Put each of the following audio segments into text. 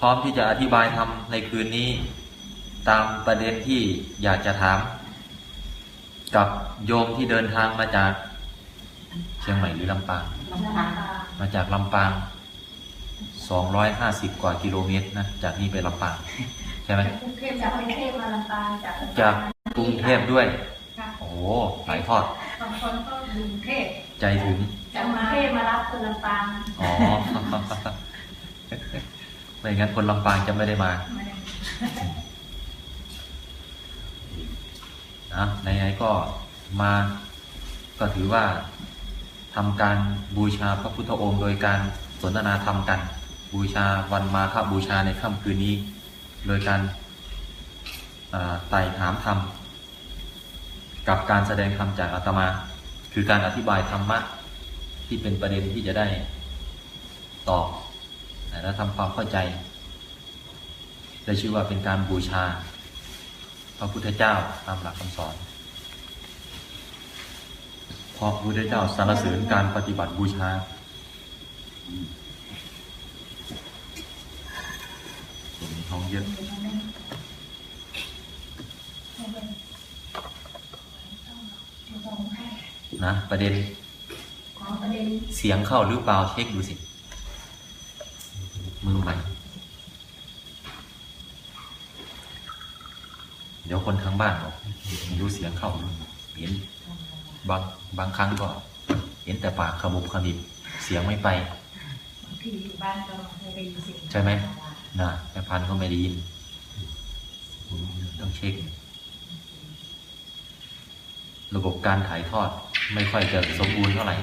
พร้อมที่จะอธิบายทำในคืนนี้ ตามประเด็นที่อยากจะถาม กับโยมที่เดินทางมาจาก เชียงใหม่หรือลำปางลำปางมาจากลำปาง 250 กว่ากิโลเมตรนะ จากนี้ไปลำปาง ใช่ไหมกรุงเทพจากกรุงเทพมาลำปางจากลำปงจากกรุงเทพด้วยค่ะโอ้โหหลายทอดบางคนก็กรุงเทพใจถึงจากกรุงเทพมารับคนลำปางอ๋อ ไม่งั้นคนลำปางจะไม่ได้มาไม่ได้นะไหนๆก็มาก็ถือว่าทำการบูชาพระพุทธองค์ โดยการสนทนาธรรมกัน บูชาวันมาฆบูชาในค่ำคืนนี้ โดยการอ่าไต่ถามธรรมกับการแสดงธรรมจากอาตมา คือการอธิบายธรรมะที่เป็นประเด็นที่จะได้ตอบ และทำความเข้าใจได้ชื่อว่าเป็นการบูชา พระพุทธเจ้าตามหลักคำสอนเพราะพระพุทธเจ้าสรรเสริญการปฏิบัติบูชาส่วนนี้ท้องเยอะนะประเด็นขอประเด็น เสียงเข้าหรือเปล่าเช็คดูสิ มือใหม่ เดี๋ยวคนทางบ้านบอกไม่รู้เสียงเข้าเห็นบางบางครั้งก็ เห็นแต่ปากขมุบขมิบเสียงไม่ไปบางทีอยู่บ้านก็ไม่ได้ยินเสียงใช่ไหมนะแม่พันธุ์ก็ไม่ได้ยิน ต้องเช็ค ระบบการถ่ายทอดไม่ค่อยจะสมบูรณ์เท่าไหร่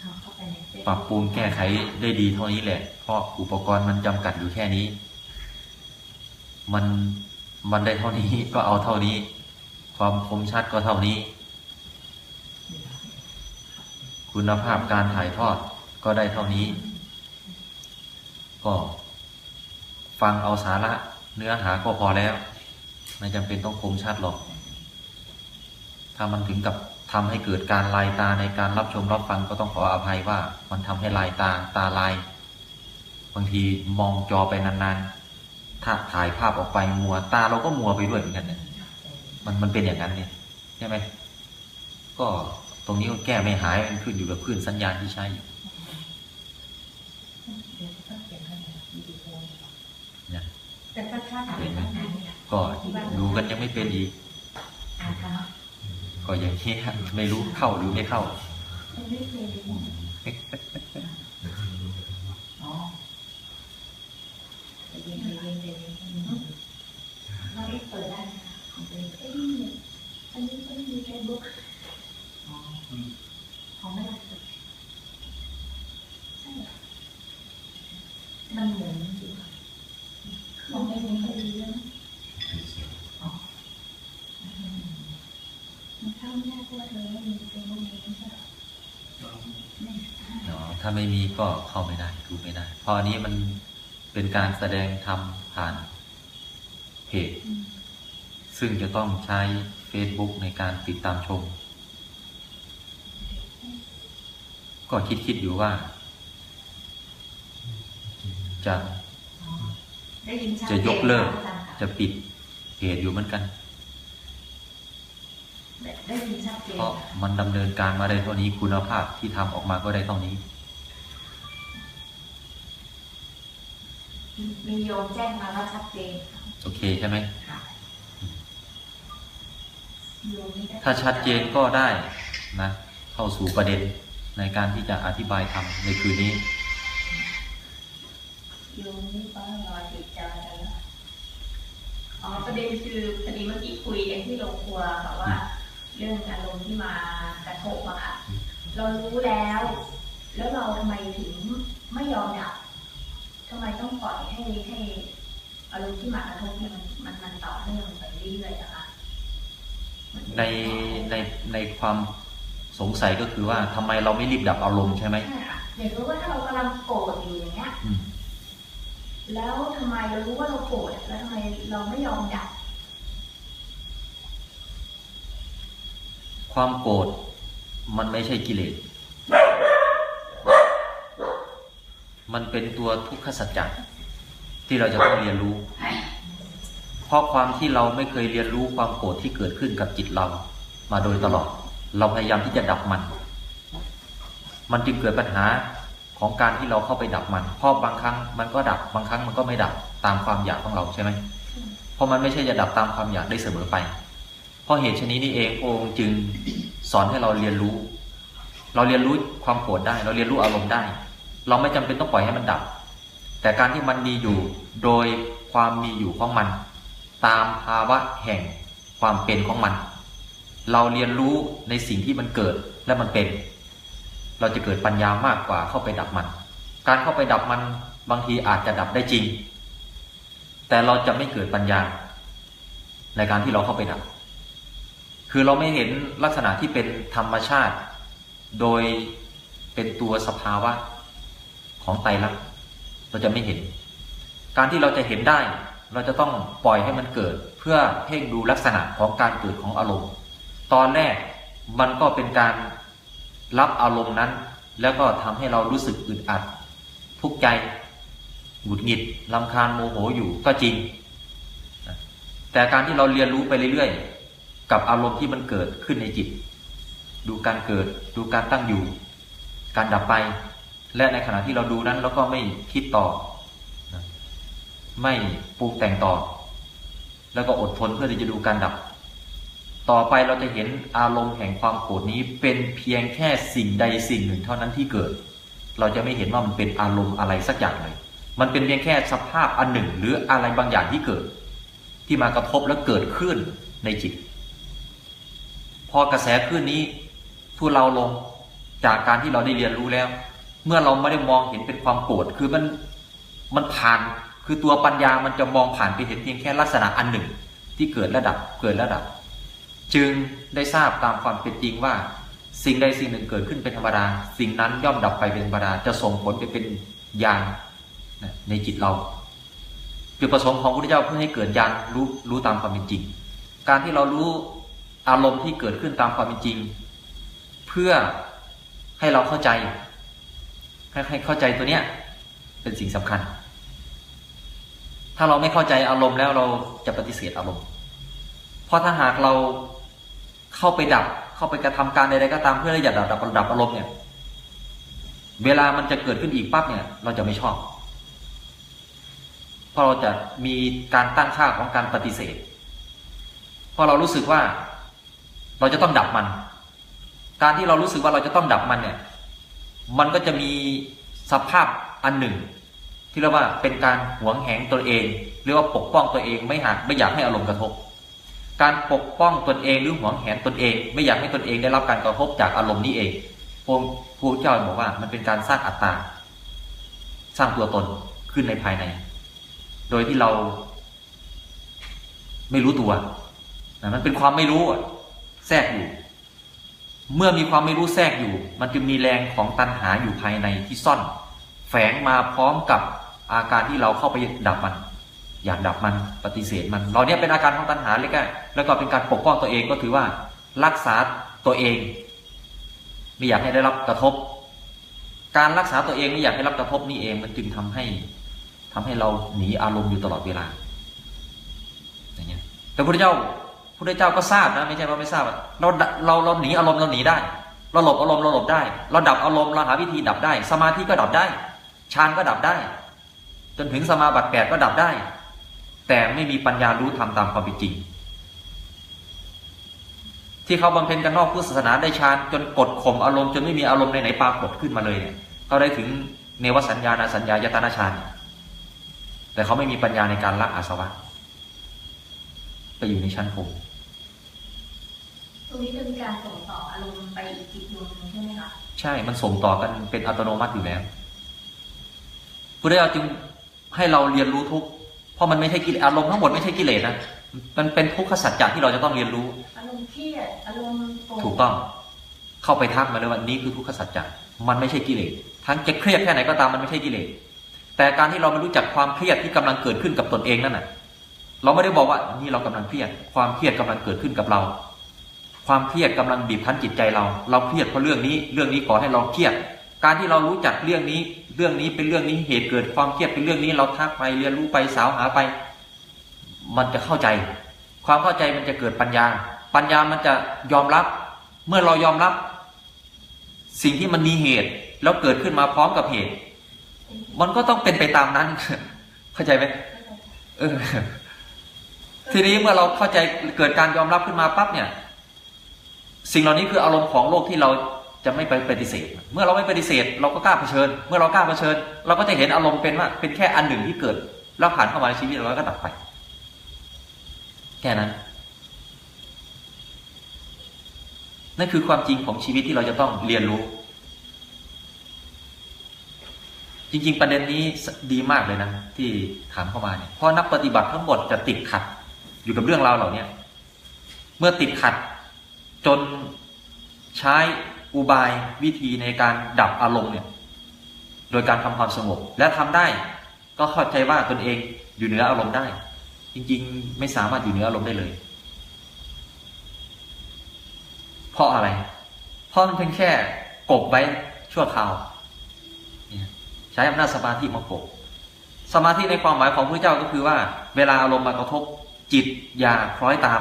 เขาเข้าไปรับปรุงแก้ไขได้ดีเท่านี้แหละ เพราะอุปกรณ์มันจำกัดอยู่แค่นี้ มันมันได้เท่านี้ก็เอาเท่านี้ ความคมชัดก็เท่านี้ คุณภาพการถ่ายทอดก็ได้เท่านี้ ก็ฟังเอาสาระเนื้อหาก็พอแล้ว ไม่จำเป็นต้องคมชัดหรอก ถ้ามันถึงกับ ทำให้เกิดการลายตาในการรับชมรับฟังก็ต้องขออภัยว่ามันทำให้ลายตาตาลาย บางทีมองจอไปนานๆ ถ้าถ่ายภาพออกไปมัวตาเราก็มัวไปด้วยเหมือนกันเนี่ยมันมันเป็นอย่างนั้นเนี่ยใช่ไหมก็ตรงนี้ก็แก้ไม่หายมันขึ้นอยู่กับคลื่นสัญญาณที่ใช้อยู่เดี๋ยวต้องเขียนให้ในวิดีโอเนี่ยแต่ถ้าถ้าถ่ายตั้งนานเนี่ยก็ดูกันยังไม่เป็นอีกอ่านค่ะ ก็อย่างนี้ไม่รู้เข้าหรือไม่เข้าม่เคยอ๋อเย็นเหมคะขอนมองไม่ได้เปิดใช่เหรอมันเหมือนอยู่ค่ะของไม่เหมือนคดีเลยนะอ๋อ มันเข้าไม่ได้เพราะว่าเธอไม่มีเฟซบุ๊กนี้ใช่ไหมไม่อ๋อถ้าไม่มีก็เข้าไม่ได้ดูไม่ได้เพราะอันนี้มันเป็นการแสดงทำผ่านเพจอืมซึ่งจะต้องใช้ Facebook ในการติดตามชม ก็คิดคิดอยู่ว่า จะได้ยินชัดจะยกเลิกจนค่ะจะปิดเพจอยู่เหมือนกัน ได้ได้ยินชัดเจนเพราะมันดำเนินการมาได้เท่านี้คุณภาพที่ทำออกมาก็ได้เท่านี้ มีโยมแจ้งมาว่าชัดเจนค่ะโอเคใช่ไหมค่ะโยมนี่ได้ถ้าชัดเจนก็ได้นะ เข้าสู่ประเด็นในการที่จะอธิบายทำในคืนนี้โยมนี่ก็รอติดใจแล้วนะอ๋อประเด็นคือพอดีเมื่อกี้คุยกันที่โรงครัวค่ะว่า เรื่องอารมณ์ที่มากระทบอะค่ะ เรารู้แล้ว แล้วเราทำไมถึงไม่ยอมดับทำไมต้องปล่อยให้ให้อารมณ์ที่มากระทบเนี่ยมันมันมันต่อเนื่องไปเรื่อยๆอะค่ะมันเป็นในในในความสงสัยก็คือว่าทำไมเราไม่รีบดับอารมณ์ใช่ไหมใช่ค่ะอย่างรู้ว่าถ้าเรากำลังโกรธอยู่อย่างเงี้ยอืมแล้วทำไมเรารู้ว่าเราโกรธแล้วทำไมเราไม่ยอมดับ ความโกรธมันไม่ใช่กิเลส มันเป็นตัวทุกขสัจจะที่เราจะต้องเรียนรู้ เพราะความที่เราไม่เคยเรียนรู้ความโกรธที่เกิดขึ้นกับจิตเรา มาโดยตลอด เราพยายามที่จะดับมัน มันจึงเกิดปัญหาของการที่เราเข้าไปดับมันเพราะบางครั้งมันก็ดับ บางครั้งมันก็ไม่ดับตามความอยากของเราใช่ไหมเพราะมันไม่ใช่จะดับตามความอยากได้เสมอไป เพราะเหตุชนี้นี่เองพระองค์จึงสอนให้เราเรียนรู้ เราเรียนรู้ความโกรธได้ เราเรียนรู้อารมณ์ได้ เราไม่จำเป็นต้องปล่อยให้มันดับ แต่การที่มันมีอยู่โดยความมีอยู่ของมัน ตามภาวะแห่งความเป็นของมัน เราเรียนรู้ในสิ่งที่มันเกิดและมันเป็น เราจะเกิดปัญญามากกว่าเข้าไปดับมัน การเข้าไปดับมันบางทีอาจจะดับได้จริง แต่เราจะไม่เกิดปัญญา ในการที่เราเข้าไปดับ คือเราไม่เห็นลักษณะที่เป็นธรรมชาติ โดยเป็นตัวสภาวะของไตรลักษณ์เราจะไม่เห็น การที่เราจะเห็นได้ เราจะต้องปล่อยให้มันเกิด เพื่อเพ่งดูลักษณะของการเกิดของอารมณ์ ตอนแรกมันก็เป็นการรับอารมณ์นั้น แล้วก็ทำให้เรารู้สึกอึดอัดทุกข์ใจหงุดหงิดลำคาญโมโหอยู่ก็จริง แต่การที่เราเรียนรู้ไปเรื่อยๆ กับอารมณ์ที่มันเกิดขึ้นในจิต ดูการเกิด ดูการตั้งอยู่ การดับไป และในขณะที่เราดูนั้นเราก็ไม่คิดต่อ ไม่ปรุงแต่งต่อ แล้วก็อดทนเพื่อที่จะดูการดับ ต่อไปเราจะเห็นอารมณ์แห่งความโกรธนี้เป็นเพียงแค่สิ่งใดสิ่งหนึ่งเท่านั้นที่เกิด เราจะไม่เห็นว่ามันเป็นอารมณ์อะไรสักอย่างเลย มันเป็นเพียงแค่สภาพอันหนึ่ง หรืออะไรบางอย่างที่เกิด ที่มากระทบแล้วเกิดขึ้นในจิต พอกระแสขึ้นนี้ทุเราลงจากการที่เราได้เรียนรู้แล้ว เมื่อเราไม่ได้มองเห็นเป็นความโกรธคือมันมันผ่านคือตัวปัญญามันจะมองผ่านไปเห็นเพียงแค่ลักษณะอันหนึ่งที่เกิดระดับเกิดระดับ จึงได้ทราบตามความเป็นจริงว่า สิ่งใดสิ่งหนึ่งเกิดขึ้นเป็นธรรมดา สิ่งนั้นย่อมดับไปเป็นธรรมดาจะส่งผลไปเป็นญาณในจิตเราจุดประสงค์ของพระพุทธเจ้าเพื่อให้เกิดญาณรู้รู้ตามความเป็นจริง การที่เรารู้ อารมณ์ที่เกิดขึ้นตามความเป็นจริง เพื่อให้เราเข้าใจ ให้ให้เข้าใจตัวเนี้ย เป็นสิ่งสำคัญ ถ้าเราไม่เข้าใจอารมณ์แล้วเราจะปฏิเสธอารมณ์ เพราะถ้าหากเราเข้าไปดับ เข้าไปกระทำการใดๆก็ตามเพื่อที่จะดับดับดับอารมณ์เนี่ย เวลามันจะเกิดขึ้นอีกปั๊บเนี่ย เราจะไม่ชอบเพราะเราจะมีการตั้งค่าของการปฏิเสธ เพราะเรารู้สึกว่า เราจะต้องดับมัน การที่เรารู้สึกว่าเราจะต้องดับมันเนี่ย มันก็จะมีสภาพอันหนึ่ง ที่เรียกว่าเป็นการหวงแหงตัวเอง หรือว่าปกป้องตัวเองไม่หักไม่อยากให้อารมณ์กระทบ การปกป้องตนเองหรือหวงแหนตนเอง ไม่อยากให้ตนเองได้รับการกระทบจากอารมณ์นี้เองพระพุทธเจ้าบอกว่ามันเป็นการสร้างอัตตาสร้างตัวตนขึ้นในภายใน โดยที่เราไม่รู้ตัวนะมันเป็นความไม่รู้ แทรกอยู่ เมื่อมีความไม่รู้แทรกอยู่ มันจึงมีแรงของตัณหาอยู่ภายในที่ซ่อน แฝงมาพร้อมกับอาการที่เราเข้าไปดับมัน อยากดับมันปฏิเสธมัน เราเนี่ยเป็นอาการของตัณหาเลยก็แล้วก็เป็นการปกป้องตัวเองก็ถือว่า รักษาตัวเอง ไม่อยากให้ได้รับกระทบ การรักษาตัวเองไม่อยากให้รับกระทบนี่เองมันจึงทำให้ทำให้เราหนีอารมณ์อยู่ตลอดเวลาอย่างเงี้ยแต่พระเจ้า พระเจ้าก็ทราบนะไม่ใช่ว่าไม่ทราบเราเราเราหนีอารมณ์เราหนีได้ เราหลบอารมณ์เราหลบได้ เราดับอารมณ์เราหาวิธีดับได้ สมาธิก็ดับได้ฌานก็ดับได้ จนถึงสมาบัติแปดก็ดับได้ แต่ไม่มีปัญญารู้ธรรมตามความเป็นจริง ที่เขาบำเพ็ญกันนอกพุทธศาสนาได้ฌานจนกดข่มอารมณ์จนไม่มีอารมณ์ในไหนปรากฏขึ้นมาเลยเนี่ยเขาได้ถึงเนวสัญญาณสัญญายตนาฌานแต่เขาไม่มีปัญญาในการละอาสวะไปอยู่ในชั้นภูมิ ตรงนี้จะมีการส่งต่ออารมณ์ไปอีกจิตดวงหนึงใช่ไหมคะใช่ มันส่งต่อกันเป็นอัตโนมัติอยู่แล้วพุทธเจ้าจึงให้เราเรียนรู้ทุก เพราะมันไม่ใช่กิเลสอารมณ์ทั้งหมดไม่ใช่กิเลสนะ มันเป็นทุกขสัจจะที่เราจะต้องเรียนรู้ อารมณ์เครียดอารมณ์โรธถูกต้อง เข้าไปทักมาเลยว่านี่คือทุกขสัจจะ มันไม่ใช่กิเลส ทั้งจะเครียดแค่ไหนก็ตามมันไม่ใช่กิเลส แต่การที่เราไม่รู้จักความเครียดที่กำลังเกิดขึ้นกับตนเองนั่นน่ะ เราไม่ได้บอกว่านี่เรากำลังเครียด ความเครียดกำลังเกิดขึ้นกับเรา ความเครียดกำลังบีบคั้นจิตใจเรา เราเครียดเพราะเรื่องนี้ เรื่องนี้ขอให้เราเครียด การที่เรารู้จักเรื่องนี้ เรื่องนี้เป็นเรื่องนี้เหตุเกิดความเครียดเป็นเรื่องนี้ เราทักไปเรียนรู้ไปสาวหาไป มันจะเข้าใจ ความเข้าใจมันจะเกิดปัญญา ปัญญามันจะยอมรับ เมื่อเรายอมรับ สิ่งที่มันมีเหตุ แล้วเกิดขึ้นมาพร้อมกับเหตุ มันก็ต้องเป็นไปตามนั้น เข้าใจไหมเออทีนี้เมื่อเราเข้าใจเกิดการยอมรับขึ้นมาปั๊บเนี่ย สิ่งเหล่านี้คืออารมณ์ของโลกที่เราจะไม่ไปปฏิเสธ เมื่อเราไม่ปฏิเสธ เราก็กล้าเผชิญ เมื่อเรากล้าเผชิญ เราก็จะเห็นอารมณ์เป็นว่าเป็นแค่อันหนึ่งที่เกิด แล้วผ่านเข้ามาในชีวิตเราแล้วก็ดับไป แค่นั้น นั่นคือความจริงของชีวิตที่เราจะต้องเรียนรู้ จริง ๆ ประเด็นนี้ดีมากเลยนะ ที่ถามเข้ามาเนี่ยเพราะนักปฏิบัติทั้งหมดจะติดขัด อยู่กับเรื่องราวเหล่านี้เมื่อติดขัด จนใช้อุบายวิธีในการดับอารมณ์เนี่ยโดยการทำความสงบและทำได้ ก็เข้าใจว่าตนเองอยู่เหนืออารมณ์ได้ จริงๆ ไม่สามารถอยู่เหนืออารมณ์ได้เลย เพราะอะไร เพราะมันเพียงแค่กบไว้ชั่วคราวใช้อำนาจสมาธิมากบสมาธิในความหมายของพระเจ้าก็คือว่า เวลาอารมณ์มากระทบจิตอย่าคล้อยตาม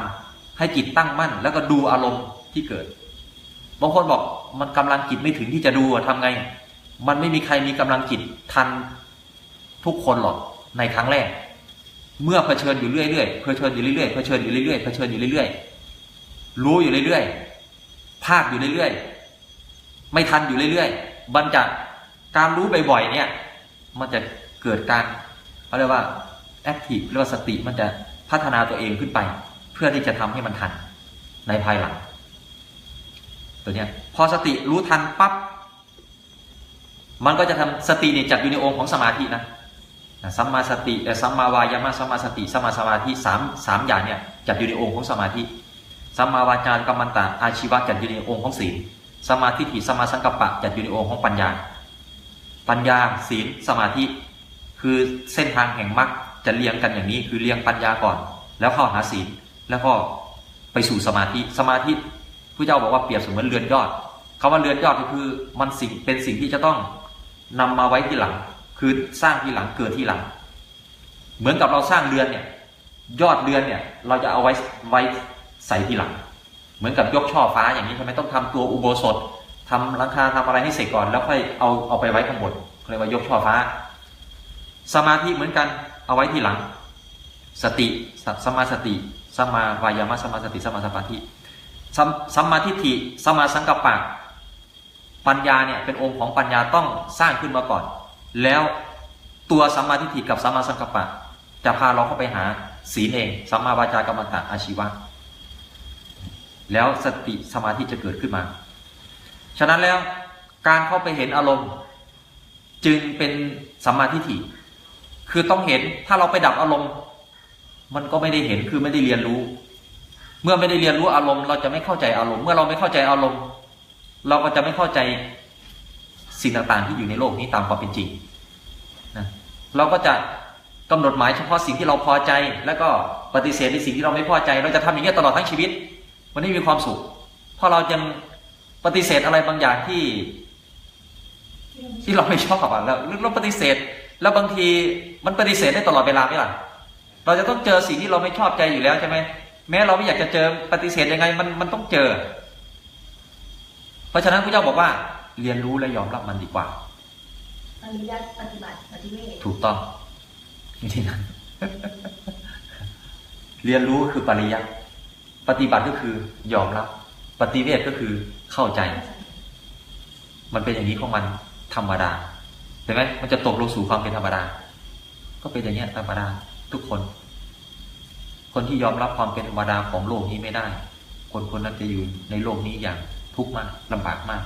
ให้จิตตั้งมั่น แล้วก็ดูอารมณ์ที่เกิด บางคนบอกมันกำลังจิตไม่ถึงที่จะดูอะทำไง มันไม่มีใครมีกำลังจิตทันทุกคนหรอกในครั้งแรก เมื่อเผชิญอยู่เรื่อยๆเผชิญอยู่เรื่อยๆเผชิญอยู่เรื่อยๆเผชิญอยู่เรื่อยๆรู้อยู่เรื่อยๆภาคอยู่เรื่อยๆไม่ทันอยู่เรื่อยๆมันจะการรู้บ่อยๆเนี่ย มันจะเกิดการเขาเรียกว่าแอคทีฟเรียกว่าสติมันจะพัฒนาตัวเองขึ้นไป พื่อที่จะทำให้มันทันในภายหลัง ตัวเนี้ยพอสติรู้ทันปั๊บมันก็จะทำสติเนี่ยจัดอยู่ในองค์ของสมาธินะสัมมาสติแต่สัมมาวายามะสัมมาสติสัมมาสมาธิสามสามอย่างเนี่ยจัดอยู่ในองค์ของสมาธิสัมมาวาจากัมมันตะอาชีวะจัดอยู่ในองค์ของศีลสมาธิถิสัมมาสังกัปปะจัดอยู่ในองค์ของปัญญา ปัญญาศีลสมาธิ คือเส้นทางแห่งมรรคจะเรียงกันอย่างนี้ คือเรียงปัญญาก่อน แล้วเข้าหาศีล แล้วก็ไปสู่สมาธิสมาธิพระเจ้าบอกว่าเปรียบเสมือนเรือนยอดคำว่าเรือนยอดก็คือมันสิ่งเป็นสิ่งที่จะต้องนำมาไว้ที่หลัง คือสร้างที่หลังเกิดที่หลัง เหมือนกับเราสร้างเรือนเนี่ยยอดเรือนเนี่ยเราจะเอาไว้ไว้ใส่ที่หลัง เหมือนกับยกช่อฟ้าอย่างนี้ใช่ไหมต้องทำตัวอุโบสถทำหลังคาทำอะไรให้เสร็จก่อนแล้วค่อยเอาเอาไปไว้ข้างบนเรียกว่ายกช่อฟ้า สมาธิเหมือนกันเอาไว้ที่หลัง สติสมาสติ สัมมาวายามะสมมาสติสัมมาสัมาธิสัมมาทิฏฐิสัมมาสังกัปปะปัญญาเนี่ยเป็นองค์ของปัญญาต้องสร้างขึ้นมาก่อน แล้วตัวสัมมาทิฏฐิกับสัมมาสังกัปปะ จะพาเราเข้าไปหาศีลเองสัมมาวาจากรรมตะอาชีวะ แล้วสติสมาธิจะเกิดขึ้นมา ฉะนั้นแล้วการเข้าไปเห็นอารมณ์ จึงเป็นสัมมาทิฏฐิคือต้องเห็นถ้าเราไปดับอารมณ์ มันก็ไม่ได้เห็นคือไม่ได้เรียนรู้ เมื่อไม่ได้เรียนรู้อารมณ์ เราจะไม่เข้าใจอารมณ์ เมื่อเราไม่เข้าใจอารมณ์ เราก็จะไม่เข้าใจสิ่งต่างๆที่อยู่ในโลกนี้ตามความเป็นจริงนะเราก็จะกำหนดหมายเฉพาะสิ่งที่เราพอใจ แล้วก็ปฏิเสธในสิ่งที่เราไม่พอใจ เราจะทำอย่างนี้ตลอดทั้งชีวิต มันไม่มีความสุข เพราะเรายังปฏิเสธอะไรบางอย่างที่ ที่เราไม่ชอบอะแล้วเราปฏิเสธ แล้วบางทีมันปฏิเสธได้ตลอดเวลาไหมล่ะ เราจะต้องเจอสิ่งที่เราไม่ชอบใจอยู่แล้วใช่ไหมแม้เราไม่อยากจะเจอปฏิเสธยังไงมันมันต้องเจอ เพราะฉะนั้นพระเจ้าบอกว่า เรียนรู้และยอมรับมันดีกว่าอริยปฏิบัติปฏิเวทถูกต้องที่นั้น เรียนรู้คือปริยัติปฏิบัติก็คือยอมรับ ปฏิเวทก็คือเข้าใจ มันเป็นอย่างนี้ของมันธรรมดาเห็นไหมมันจะตกลงสู่ความเป็นธรรมดา ก็เป็นอย่างนี้ธรรมดา ทุกคน คนที่ยอมรับความเป็นธรรมดาของโลกนี้ไม่ได้ คนคนนั้นจะอยู่ในโลกนี้อย่างทุกข์มากลำบากมาก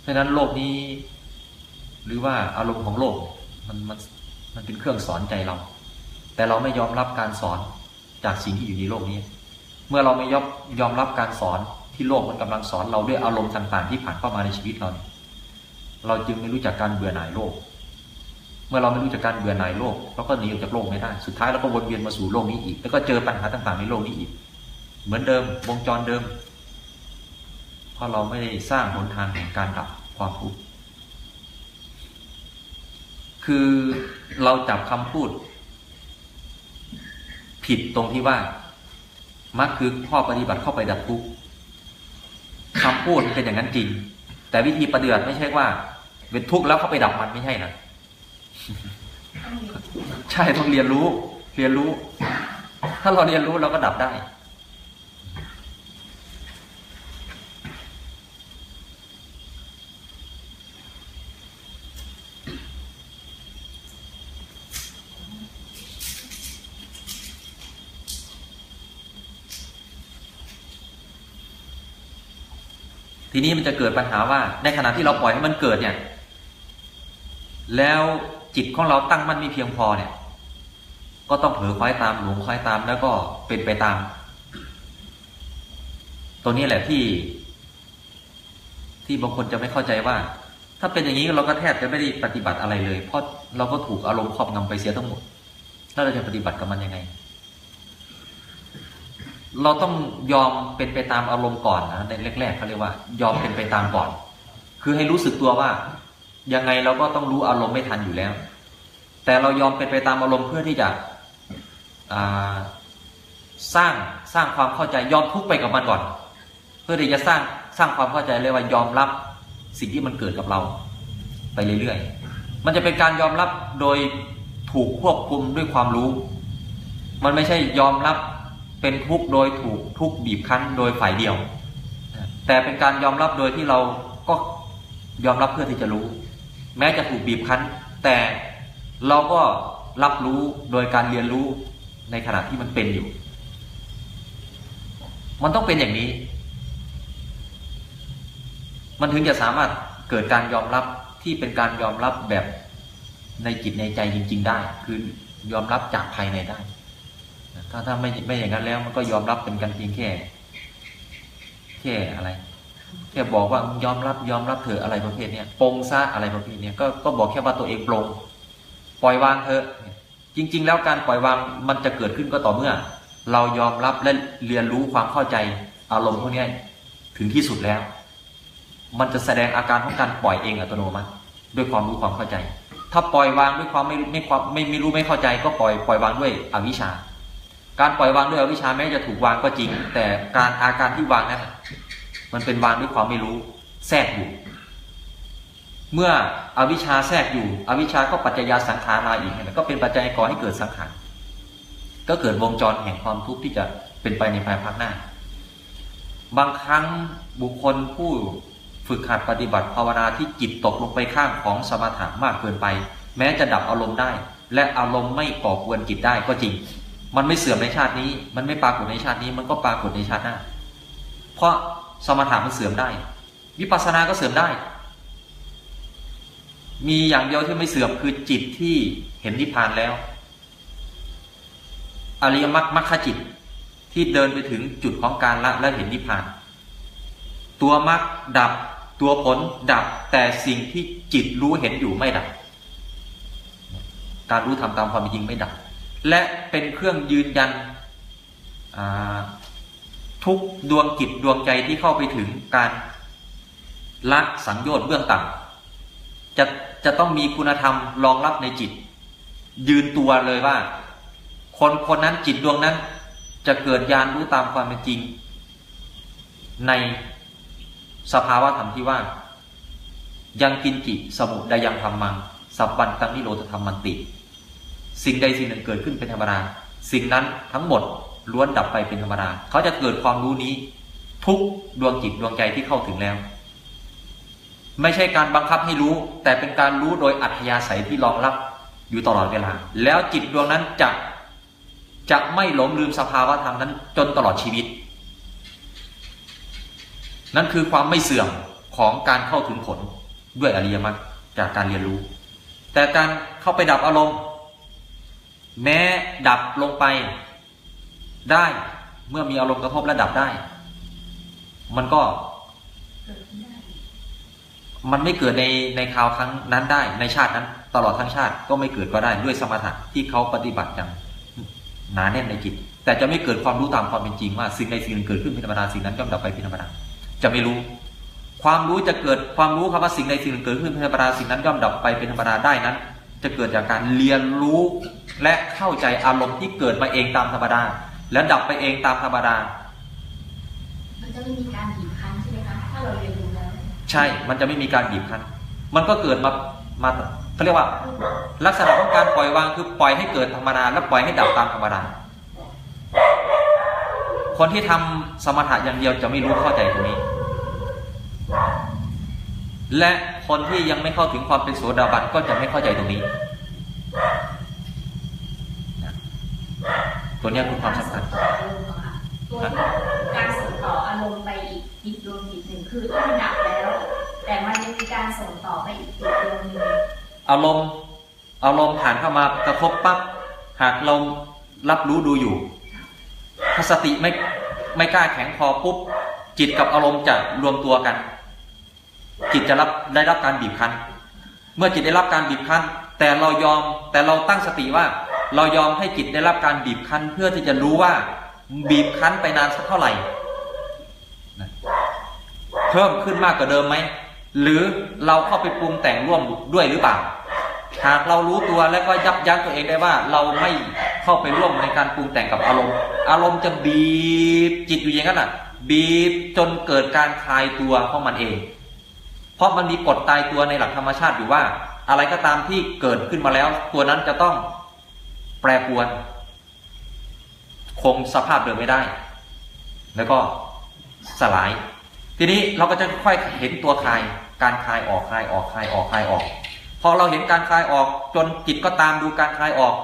เพราะฉะนั้นโลกนี้ หรือว่าอารมณ์ของโลกมันมันมันเป็นเครื่องสอนใจเรา แต่เราไม่ยอมรับการสอนจากสิ่งที่อยู่ในโลกนี้ เมื่อเราไม่ยอมยอมรับการสอนที่โลกมันกำลังสอนเราด้วยอารมณ์ต่างๆ ที่ผ่านเข้ามาในชีวิตเรา เราจึงไม่รู้จักการเบื่อหน่ายโลก เมื่อเราไม่รู้จักการเบื่อหน่ายโลกเราก็หนีออกจากโลกไม่ได้ สุดท้ายเราก็วนเวียนมาสู่โลกนี้อีก แล้วก็เจอปัญหาต่างๆในโลกนี้อีก เหมือนเดิมวงจรเดิม เพราะเราไม่ได้สร้างหนทางแห่งการดับความทุกข์คือเราจับคำพูด ผิดตรงที่ว่ามักคือข้อปฏิบัติเข้าไปดับทุกข์คำพูดเป็นอย่างนั้นจริง แต่วิธีปฏิบัติไม่ใช่ว่าเป็นทุกข์แล้วเข้าไปดับมันไม่ใช่นะ ใช่ต้องเรียนรู้ เรียนรู้ ถ้าเราเรียนรู้เราก็ดับได้ ทีนี้มันจะเกิดปัญหาว่า ในขณะที่เราปล่อยให้มันเกิดเนี่ย แล้ว จิตของเราตั้งมั่นไม่เพียงพอเนี่ย ก็ต้องเผลอคล้อยตามหลงคล้อยตามแล้วก็เป็นไปตามตัวนี้แหละที่ ที่บางคนจะไม่เข้าใจว่า ถ้าเป็นอย่างนี้เราก็แทบจะไม่ได้ปฏิบัติอะไรเลย เพราะเราก็ถูกอารมณ์ครอบงำไปเสียทั้งหมด แล้วเราจะปฏิบัติกับมันยังไง เราต้องยอมเป็นไปตามอารมณ์ก่อนนะในแรกๆเขาเรียกว่า ยอมเป็นไปตามก่อน คือให้รู้สึกตัวว่า ยังไงเราก็ต้องรู้อารมณ์ไม่ทันอยู่แล้ว แต่เรายอมเป็นไปตามอารมณ์เพื่อที่จะสร้างสร้างความเข้าใจยอมทุกไปกับมันก่อน เพื่อที่จะสร้างสร้างความเข้าใจเลยว่ายอมรับสิ่งที่มันเกิดกับเรา ไปเรื่อยๆมันจะเป็นการยอมรับโดยถูกควบคุมด้วยความรู้ มันไม่ใช่ยอมรับเป็นทุกโดยถูกทุกบีบคั้นโดยฝ่ายเดียว แต่เป็นการยอมรับโดยที่เราก็ยอมรับเพื่อที่จะรู้ แม้จะถูกบีบคั้น แต่เราก็รับรู้โดยการเรียนรู้ในขณะที่มันเป็นอยู่ มันต้องเป็นอย่างนี้ มันถึงจะสามารถเกิดการยอมรับที่เป็นการยอมรับแบบในจิตในใจจริง ๆ ได้ คือยอมรับจากภายในได้ ถ้าถ้าไม่ไม่อย่างนั้นแล้ว มันก็ยอมรับเป็นกันเพียงแค่ แค่อะไร แค่บอกว่ายอมรับยอมรับเถอะอะไรประเภทเนี้ยปรงซะอะไรประเภทเนี้ยก็ก็บอกแค่ว่าตัวเองปรงปล่อยวางเถอะ จริง ๆ แล้วการปล่อยวางมันจะเกิดขึ้นก็ต่อเมื่อ เรายอมรับและเรียนรู้ความเข้าใจอารมณ์พวกนี้ถึงที่สุดแล้ว มันจะแสดงอาการของการปล่อยเองอัตโนมัติ ด้วยความรู้ความเข้าใจ ถ้าปล่อยวางด้วยความไม่ไม่ความไม่ไม่รู้ไม่เข้าใจ ก็ปล่อยปล่อยวางด้วยอวิชชา การปล่อยวางด้วยอวิชชาแม้จะถูกวางก็จริง แต่การอาการที่วางนั้น มันเป็นวางด้วยความไม่รู้แทรกอยู่ เมื่ออวิชชาแทรกอยู่ อวิชชาก็ปัจจัยาสังขาราอีกมันก็เป็นปัจจัยก่อให้เกิดสังขารก็เกิดวงจรแห่งความทุกข์ที่จะเป็นไปในภายภาคหน้า บางครั้งบุคคลผู้ฝึกหัดปฏิบัติภาวนาที่จิตตกลงไปข้างของสมถะมากเกินไป แม้จะดับอารมณ์ได้ และอารมณ์ไม่ก่อกวนจิตได้ก็จริง มันไม่เสื่อมในชาตินี้ มันไม่ปรากฏในชาตินี้ มันก็ปรากฏในชาติหน้า เพราะ สมถะมันเสื่อมได้ วิปัสสนาก็เสื่อมได้ มีอย่างเดียวที่ไม่เสื่อมคือจิตที่เห็นนิพพานแล้ว อริยมรรคมรรคจิตที่เดินไปถึงจุดของการละและเห็นนิพพาน ตัวมรรคดับตัวผลดับแต่สิ่งที่จิตรู้เห็นอยู่ไม่ดับ การรู้ทำตามความเป็นจริงไม่ดับ และเป็นเครื่องยืนยัน ทุกดวงจิตดวงใจที่เข้าไปถึงการละสังโยชน์เบื้องต่ำจะจะต้องมีคุณธรรมรองรับในจิต ยืนตัวเลยว่า คนคนนั้นจิตดวงนั้น จะเกิดญาณรู้ตามความเป็นจริง ในสภาวะธรรมที่ว่า ยังกินจิสมุดายังธรรมัง สับบันตังนิโรธธรรมมันติ สิ่งใดสิ่งหนึ่งเกิดขึ้นเป็นธรรมดาสิ่งนั้นทั้งหมด ล้วนดับไปเป็นธรรมดาเขาจะเกิดความรู้นี้ ทุกดวงจิตดวงใจที่เข้าถึงแล้ว ไม่ใช่การบังคับให้รู้ แต่เป็นการรู้โดยอัธยาศัยที่รองรับอยู่ตลอดเวลา แล้วจิตดวงนั้นจะจะไม่หลงลืมสภาวะธรรมนั้น จนตลอดชีวิต นั่นคือความไม่เสื่อมของการเข้าถึงผลด้วยอริยมรรคจากการเรียนรู้ แต่การเข้าไปดับอารมณ์ แม้ดับลงไป ได้เมื่อมีอารมณ์กระทบและดับได้ มันก็ มันไม่เกิดในในคราวครั้งนั้นได้ ในชาตินั้น ตลอดทั้งชาติก็ไม่เกิดก็ได้ด้วยสมถะที่เขาปฏิบัติอย่างหนาแน่นในจิต แต่จะไม่เกิดความรู้ตามความเป็นจริงว่าสิ่งใดสิ่งหนึ่งเกิดขึ้นเป็นธรรมดาสิ่งนั้นย่อมดับไปเป็นธรรมดาจะไม่รู้ ความรู้จะเกิดความรู้คำว่าสิ่งใดสิ่งหนึ่งเกิดขึ้นเป็นธรรมดาสิ่งนั้นย่อมดับไปเป็นธรรมดาได้นั้น จะเกิดจากการเรียนรู้และเข้าใจอารมณ์ที่เกิดมาเองตามธรรมดา และดับไปเองตามธรรมดามันจะไม่มีการบีบคั้นใช่ไหมคะถ้าเราเรียนรู้แล้วใช่ มันจะไม่มีการบีบคั้น มันก็เกิดมามาเขาเรียกว่า ลักษณะของการปล่อยวางคือปล่อยให้เกิดธรรมดาและปล่อยให้ดับตามธรรมดาคนที่ทำสมถะอย่างเดียวจะไม่รู้เข้าใจตรงนี้ และคนที่ยังไม่เข้าถึงความเป็นโสดาบันก็จะไม่เข้าใจตรงนี้นะ ตัวเนี้ยคือความสำคัญต่ออารมณ์อะค่ะตัวที่การส่งต่ออารมณ์ไปอีกอีกดวงจิตหนึ่งคือถ้ามันดับแล้ว แต่มันยังมีการส่งต่อไปอีกจุดดวงหนึ่งอารมณ์อารมณ์ผ่านเข้ามากระทบปั๊บหากเรารับรู้ดูอยู่ ถ้าสติไม่ไม่กล้าแข็งพอปุ๊บจิตกับอารมณ์จะรวมตัวกัน จิตจะรับได้รับการบีบคั้น เมื่อจิตได้รับการบีบคั้น แต่เรายอมแต่เราตั้งสติว่า เรายอมให้จิตได้รับการบีบคั้นเพื่อที่จะรู้ว่าบีบคั้นไปนานสักเท่าไหร่ เพิ่มขึ้นมากกว่าเดิมไหม หรือเราเข้าไปปรุงแต่งร่วมด้วยหรือเปล่า หากเรารู้ตัวแล้วก็ยับยั้งตัวเองได้ว่า เราไม่เข้าไปร่วมในการปรุงแต่งกับอารมณ์ อารมณ์จะบีบจิตอยู่อย่างนั้นอะ บีบจนเกิดการคลายตัวของมันเอง เพราะมันมีกฎตายตัวในหลักธรรมชาติอยู่ว่า อะไรก็ตามที่เกิดขึ้นมาแล้ว ตัวนั้นจะต้อง แปรปรวน คงสภาพเดิมไม่ได้ แล้วก็สลาย ทีนี้เราก็จะค่อยเห็นตัวคลาย การคลายออกคลายออกคลายออกคลายออก พอเราเห็นการคลายออกจนจิตก็ตามดูการคลายออก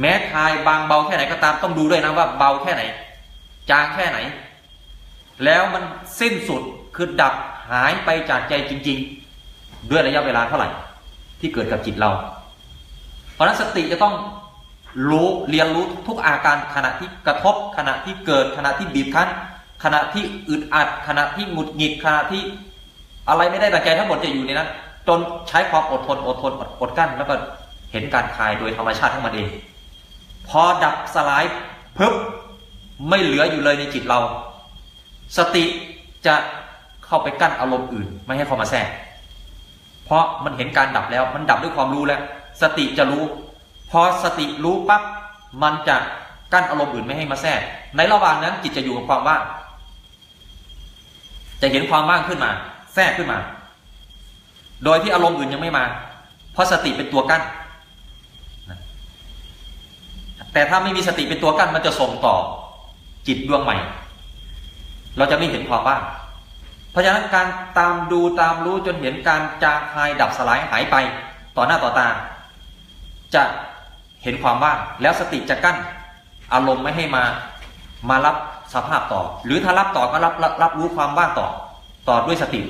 แม้คลายบางเบาแค่ไหนก็ตามต้องดูด้วยนะว่าเบาแค่ไหน จางแค่ไหน แล้วมันสิ้นสุดคือดับหายไปจากใจจริง ๆ ด้วยระยะเวลาเท่าไหร่ ที่เกิดกับจิตเรา ราะนั้นสติจะต้องรู้เรียนรู้ทุกอาการขณะที่กระทบขณะที่เกิดขณะที่บีบคั้น ขณะที่อึดอัด ขณะที่หงุดหงิดขณะที่อะไรไม่ได้ดังใจทั้งหมดจะอยู่ในนั้นจนใช้ความอดทนอดทนอดกั้นแล้วก็เห็นการคลายโดยธรรมชาติของมันเอง พอดับสลายพึบไม่เหลืออยู่เลยในจิตเรา สติจะเข้าไปกั้นอารมณ์อื่น ไม่ให้เข้ามาแทรกเพราะมันเห็นการดับแล้วมันดับด้วยความรู้แล้ว สติจะรู้ พอสติรู้ปั๊บมันจะกั้นอารมณ์อื่นไม่ให้มาแทรกในระหว่างนั้นจิตจะอยู่กับความว่าง จะเห็นความว่างขึ้นมา แทรกขึ้นมา โดยที่อารมณ์อื่นยังไม่มา เพราะสติเป็นตัวกั้นแต่ถ้าไม่มีสติเป็นตัวกั้นมันจะส่งต่อ จิตดวงใหม่ เราจะไม่เห็นความว่างเพราะฉะนั้นการตามดูตามรู้จนเห็นการจางคายดับสลายหายไป ต่อหน้าต่อตา จะเห็นความว่างแล้วสติจะกั้นอารมณ์ไม่ให้มามารับสภาพต่อ หรือถ้ารับต่อก็รับรับรับรู้ความว่างต่อ ต่อด้วยสติ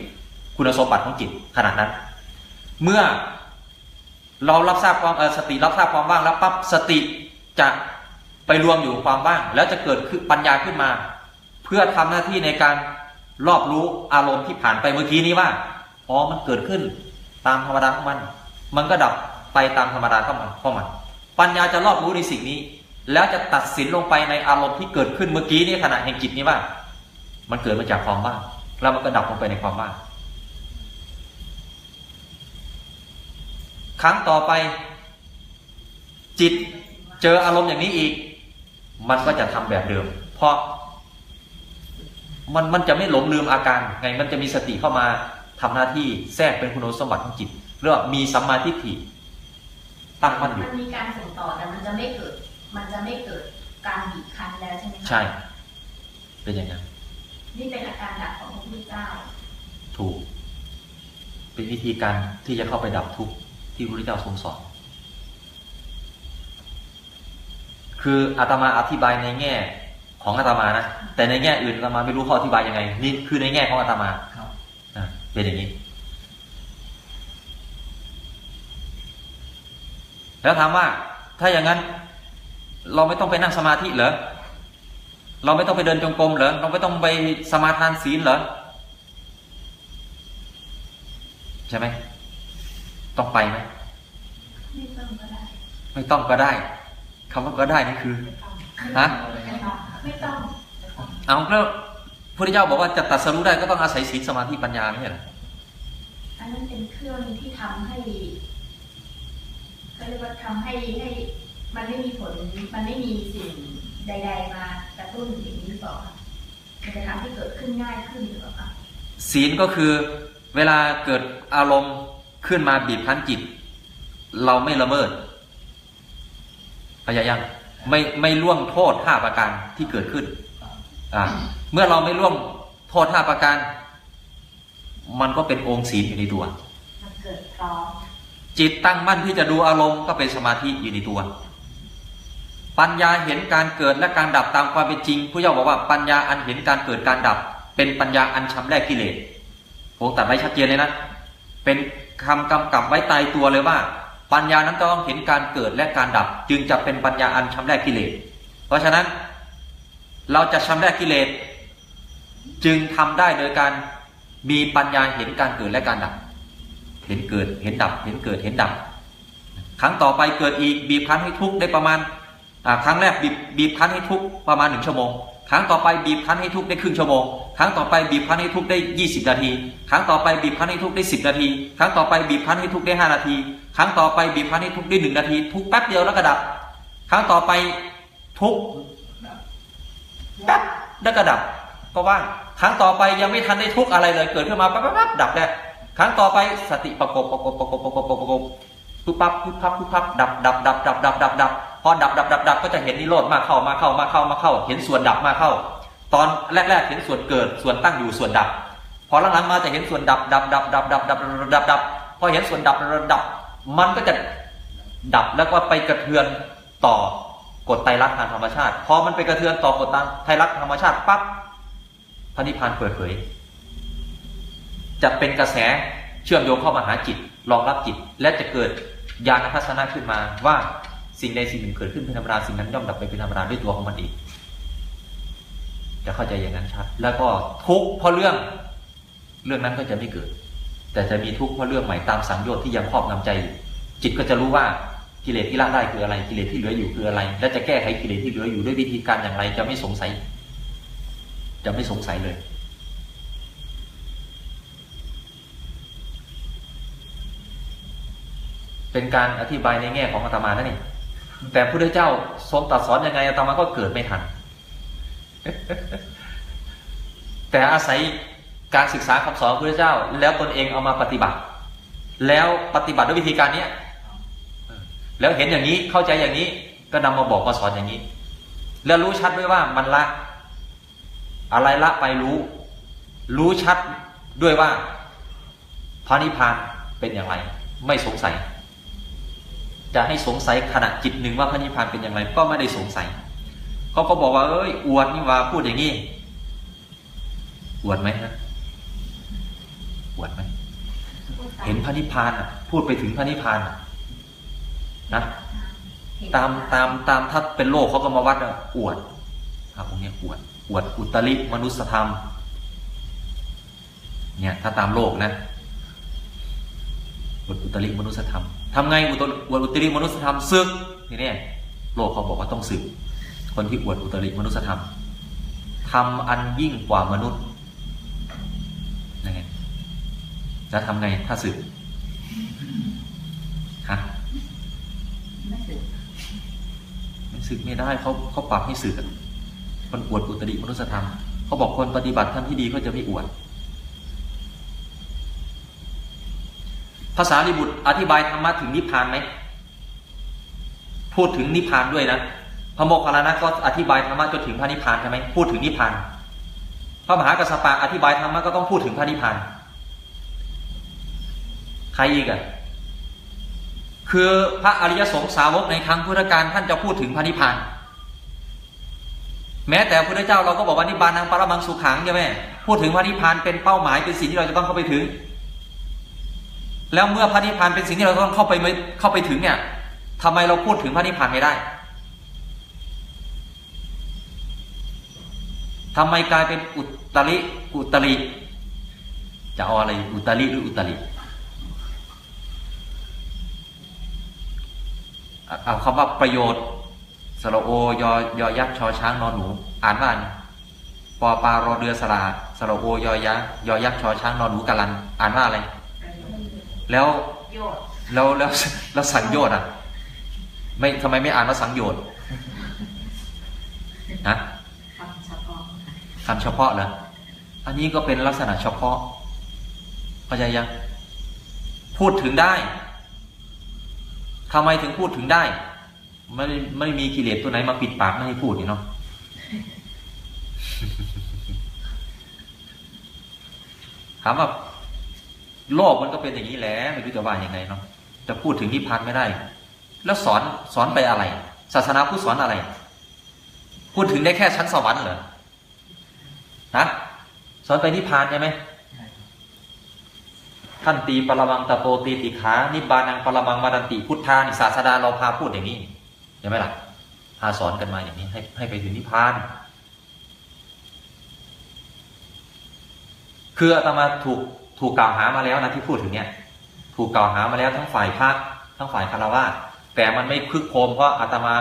คุณสมบัติของจิตขนาดนั้น เมื่อเรารับทราบความเออสติรับทราบความว่างแล้วปั๊บสติจะไปรวมอยู่ความว่าง แล้วจะเกิดปัญญาขึ้นมา เพื่อทำหน้าที่ในการรอบรู้อารมณ์ที่ผ่านไปเมื่อกี้นี้ว่าอ๋อมันเกิดขึ้นตามธรรมดาของมัน มันก็ดับ ไปตามธรรมดาเข้ามาเข้ามาปัญญาจะรอบรู้ในสิ่งนี้ แล้วจะตัดสินลงไปในอารมณ์ที่เกิดขึ้นเมื่อกี้นี้ขณะแห่งจิตนี้ว่า มันเกิดมาจากความว่างแล้วมันก็ดับลงไปในความว่างครั้งต่อไป จิตเจออารมณ์อย่างนี้อีก มันก็จะทำแบบเดิม เพราะมันมันจะไม่หลงลืมอาการ ไงมันจะมีสติเข้ามาทำหน้าที่แทรกเป็นคุณสมบัติของจิตเรียกว่ามีสัมมาทิฏฐิ ตั้งมั่นอยู่ มันมีการส่งต่อแต่มันจะไม่เกิด มันจะไม่เกิดการบีบคั้นแล้วใช่ไหมคะใช่ เป็นอย่างนั้นนี่เป็นอาการดับของพระพุทธเจ้า ถูก เป็นวิธีการที่จะเข้าไปดับทุกข์ที่พระพุทธเจ้าทรงสอนคืออาตมาอธิบายในแง่ของอาตมานะแต่ในแง่อื่นอาตมาไม่รู้เขาอธิบายยังไง นี่คือในแง่ของอาตมาครับอะเป็นอย่างนี้ แล้วถามว่าถ้าอย่างนั้นเราไม่ต้องไปนั่งสมาธิเหรอเราไม่ต้องไปเดินจงกรมเหรอเราไม่ต้องไปสมาทานศีลเหรอใช่ไหมต้องไปไหมไม่ต้องก็ได้ ไม่ต้องก็ได้คำว่าก็ได้นี่คือฮะไม่ต้องเอาแล้วพุทธเจ้าบอกว่าจะตรัสรู้ได้ก็ต้องอาศัยศีลสมาธิปัญญาไม่ใช่เหรออันนั้นเป็นเครื่องที่ทำให้ เขาเรียกว่าทำให้ให้มันไม่มีผล มันไม่มีสิ่งใด ๆ มากระตุ้นอย่างนี้หรือเปล่าคะมันจะทำให้เกิดขึ้นง่ายขึ้นหรือเปล่าคะศีลก็คือเวลาเกิดอารมณ์ขึ้นมาบีบคั้นจิต เราไม่ละเมิดพยายามไม่ไม่ล่วงโทษห้าประการที่เกิดขึ้นอ่าเมื่อเราไม่ล่วงโทษห้าประการ มันก็เป็นองค์ศีลอยู่ในตัวมันเกิดพร้อม จิตตั้งมั่นที่จะดูอารมณ์ก็เป็นสมาธิอยู่ในตัว ปัญญาเห็นการเกิดและการดับตามความเป็นจริงผู้เจ้าบอกว่าปัญญาอันเห็นการเกิดการดับ เป็นปัญญาอันชำแรกกิเลสผมตัดไว้ชัดเจนเลยนะเป็นคำกำกับไว้ตายตัวเลยว่า ปัญญานั้นต้องเห็นการเกิดและการดับ จึงจะเป็นปัญญาอันชำแรกกิเลสเพราะฉะนั้น เราจะชำแรกกิเลสจึงทำได้โดยการมีปัญญาเห็นการเกิดและการดับ เห็นเกิดเห็นดับ เห็นเกิดเห็นดับ ครั้งต่อไปเกิดอีกบีบคั้นให้ทุกได้ประมาณครั้งแรกบีบบีบคั้นให้ทุกประมาณหนึ่งชั่วโมงครั้งต่อไปบีบคั้นให้ทุกได้ครึ่งชั่วโมง ครั้งต่อไปบีบคั้นให้ทุกได้ยี่สิบนาที ครั้งต่อไปบีบคั้นให้ทุกได้สิบนาที ครั้งต่อไปบีบคั้นให้ทุกได้ห้านาที ครั้งต่อไปบีบคั้นให้ทุกได้หนึ่งนาที ทุกแป๊บเดียวแล้วก็ดับ ครั้งต่อไปทุกแป๊บแล้วก็ดับ ก็ว่าง ครั้งต่อไปยังไม่ทันได้ทุกอะไรเลย เกิดขึ้นมาแป๊บแป๊บแป๊บดับแล้ว ครั้งต่อไปสติประกบประกบประกบประกบประกบประกบปุ๊บปั๊บปุ๊บปั๊บปุ๊บปั๊บดับดับดับดับดับดับดับพอดับดับดับดับก็จะเห็นนิโรธมาเข้ามาเข้ามาเข้ามาเข้า เห็นส่วนดับมาเข้า ตอนแรกๆเห็นส่วนเกิดส่วนตั้งอยู่ส่วนดับ พอหลังๆมาจะเห็นส่วนดับดับดับดับดับดับดับดับพอเห็นส่วนดับดับ มันก็จะดับแล้วก็ไปกระเทือนต่อกฎไตรลักษณ์ทางธรรมชาติ พอมันไปกระเทือนต่อกฎไตรลักษณ์ธรรมชาติปั๊บพระนิพพานเปิดเผย จะเป็นกระแสเชื่อมโยงเข้ามาหาจิตรองรับจิต และจะเกิดญาณทัศนะขึ้นมาว่าสิ่งใดสิ่งหนึ่งเกิดขึ้นเป็นธรรมดาสิ่งนั้นย่อมดับไปเป็นธรรมดาด้วยตัวของมันเองจะเข้าใจอย่างนั้นชัด แล้วก็ทุกเพราะเรื่อง เรื่องนั้นก็จะไม่เกิด แต่จะมีทุกเพราะเรื่องใหม่ตามสังโยชน์ที่ยังครอบงำใจอยู่จิตก็จะรู้ว่ากิเลสที่ละได้คืออะไร กิเลสที่เหลืออยู่คืออะไร และจะแก้ไขกิเลสที่เหลืออยู่ด้วยวิธีการอย่างไร จะไม่สงสัย จะไม่สงสัยเลย เป็นการอธิบายในแง่ของอาตมานั่นเองแต่พระเจ้าทรงตรัสสอนยังไงอาตมาก็เกิดไม่ทัน แต่อาศัยการศึกษาคำสอนพระเจ้า แล้วตนเองเอามาปฏิบัติ แล้วปฏิบัติด้วยวิธีการเนี้ยแล้วเห็นอย่างนี้เข้าใจอย่างนี้ก็นำมาบอกมาสอนอย่างนี้ แล้วรู้ชัดด้วยว่ามันละ อะไรละไปรู้ รู้ชัดด้วยว่าพระนิพพานเป็นอย่างไร ไม่สงสัย จะให้สงสัยขณะจิตหนึ่งว่าพระนิพพานเป็นอย่างไร ก็ไม่ได้สงสัยเขาก็บอกว่า เอ้ย อวดนี่ว่าพูดอย่างนี้อวดไหมฮะอวดไหมเห็นพระนิพพานอะ พูดไปถึงพระนิพพานอะนะตามตามตามถ้าเป็นโลกเขาก็มาวัดอะอวดครับตรงเนี้ยอวดอวดอุตริมนุสธรรม เนี่ย ถ้าตามโลกนะอวดอุตริมนุสธรรม ทำไงอุตอวดอุตริมนุสธรรมซึกนี่เนี่ยโลกเขาบอกว่าต้องสึก คนที่อวดอุตริมนุสธรรมทำอันยิ่งกว่ามนุษย์ยังไงแล้วทำไงถ้าสึกฮะไม่สึกไม่ได้เขาเขาปรับให้สึกมันอวดอุตริมนุสธรรมเขาบอกคนปฏิบัติทำที่ดีเขาจะไม่อวด ภาษาลิบุตรอธิบายธรรมะถึงนิพพานไหมพูดถึงนิพพานด้วยนะพระโมคคัลลานะก็อธิบายธรรมะจนถึงพระนิพพานใช่ไหมพูดถึงนิพพานพระมหากัสสปะอธิบายธรรมะก็ต้องพูดถึงพระนิพพานใครอีกอะคือพระอริยสงสาวกในครั้งพุทธกาลท่านจะพูดถึงพระนิพพาน แม้แต่พระพุทธเจ้าเราก็บอกว่านิพพานังปรมังสุขังใช่ไหมพูดถึงพระนิพพานเป็นเป้าหมายเป็นสิ่งที่เราจะต้องเข้าไปถึง แล้วเมื่อพระนิพพานเป็นสิ่งที่เราต้องเข้าไปไม่เข้าไปถึงเนี่ยทำไมเราพูดถึงพระนิพพานไม่ได้ทำไมกลายเป็นอุตริอุตริจะเอาอะไรอุตริหรืออุตริเอาเอาคำว่าประโยชน์สระโอยอยอยักษ์ชอช้างนอนหนู อ่านว่าปอปลารอเรือสระสระโอยอยักษ์ยอยักษ์ชอช้างนอนหนูกาลัน อ่านว่าอะไร แล้วโยดแล้วแล้วแล้วสังโยชน์อะ ไม่ทำไมไม่อ่านว่าสังโยชน์นะคำเฉพาะคำเฉพาะเหรออันนี้ก็เป็นลักษณะเฉพาะเข้าใจยังพูดถึงได้ทำไมถึงพูดถึงได้ไม่ไม่มีกิเลสตัวไหนมาปิดปากไม่ให้พูดนี่เนาะถามว่า โลกมันก็เป็นอย่างนี้แหละไม่รู้จะว่ายังไงเนาะจะพูดถึงนิพพานไม่ได้ แล้วสอนสอนไปอะไร ศาสนาพุทธสอนอะไร พูดถึงได้แค่ชั้นสวรรค์เหรอนะสอนไปนิพพานใช่ไหมท่านตีปรมังตะโปตีติขานิบานังปรมังมาดันติพุทธานิศาสดาเราพาพูดอย่างนี้ใช่ไหมล่ะพาสอนกันมาอย่างนี้ ให้ให้ไปถึงนิพพาน คืออาตมาถูก ถูกกล่าวหามาแล้วนะที่พูดถึงเนี่ยถูกกล่าวหามาแล้วทั้งฝ่ายพระทั้งฝ่ายคารวะแต่มันไม่คึกโครมเพราะอาตมา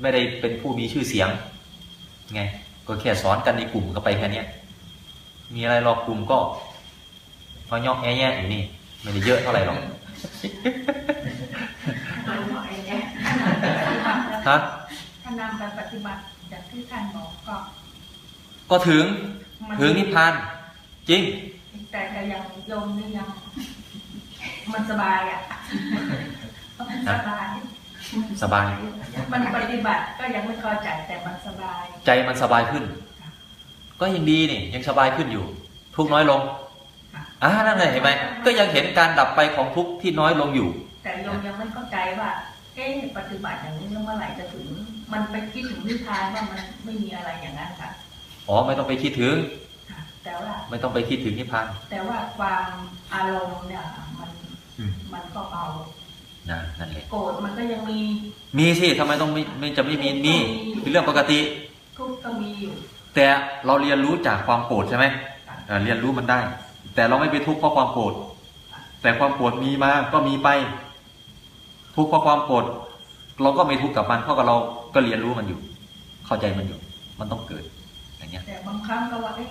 ไม่ได้เป็นผู้มีชื่อเสียงไงก็แค่สอนกันในกลุ่มก็ไปแค่เนี้ยมีอะไรหรอกกลุ่มก็พอยอกแย่ๆอยู่นี่ไม่ได้เยอะเท่าไหร่หรอกมันหน่อยเนี่ยฮะถ้านำไปปฏิบัติจากที่ท่านบอกก็ ก็ถึงมันถึงนิพพานจริง แต่ก็ยังโยมนี่ยัง มันสบายอะมันสบาย สบาย มันปฏิบัติก็ยังไม่เข้าใจแต่มันสบาย ใจมันสบายขึ้น ก็ยังดีนี่ ยังสบายขึ้นอยู่ ทุกข์น้อยลงอ่านั่นไงเห็นไหมก็ยังเห็นการดับไปของทุกข์ที่น้อยลงอยู่ แต่โยมยังไม่เข้าใจว่าเอ๊ะปฏิบัติอย่างนี้เมื่อไหร่จะถึง มันไปคิดถึงนิพพานว่ามันไม่มีอะไรอย่างนั้นค่ะอ๋อไม่ต้องไปคิดถึงค่ะ แต่ว่าไม่ต้องไปคิดถึงนิพพานแต่ว่าความอารมณ์เนี่ยมันอืมมันก็เบานะนั่นแหละโกรธมันก็ยังมี มีสิทำไมต้องไม่ไม่จะไม่มีมีเป็นเรื่องปกติทุกข์ก็มีอยู่แต่เราเรียนรู้จากความโกรธใช่ไหมเอ่อเรียนรู้มันได้ แต่เราไม่ไปทุกข์เพราะความโกรธแต่ความโกรธมีมาก็มีไป ทุกข์เพราะความโกรธเราก็ไม่ทุกข์กับมันเพราะกับเราก็เรียนรู้มันอยู่ เข้าใจมันอยู่ มันต้องเกิดอย่างเงี้ยแต่บางครั้งก็ว่าเอ๊ะ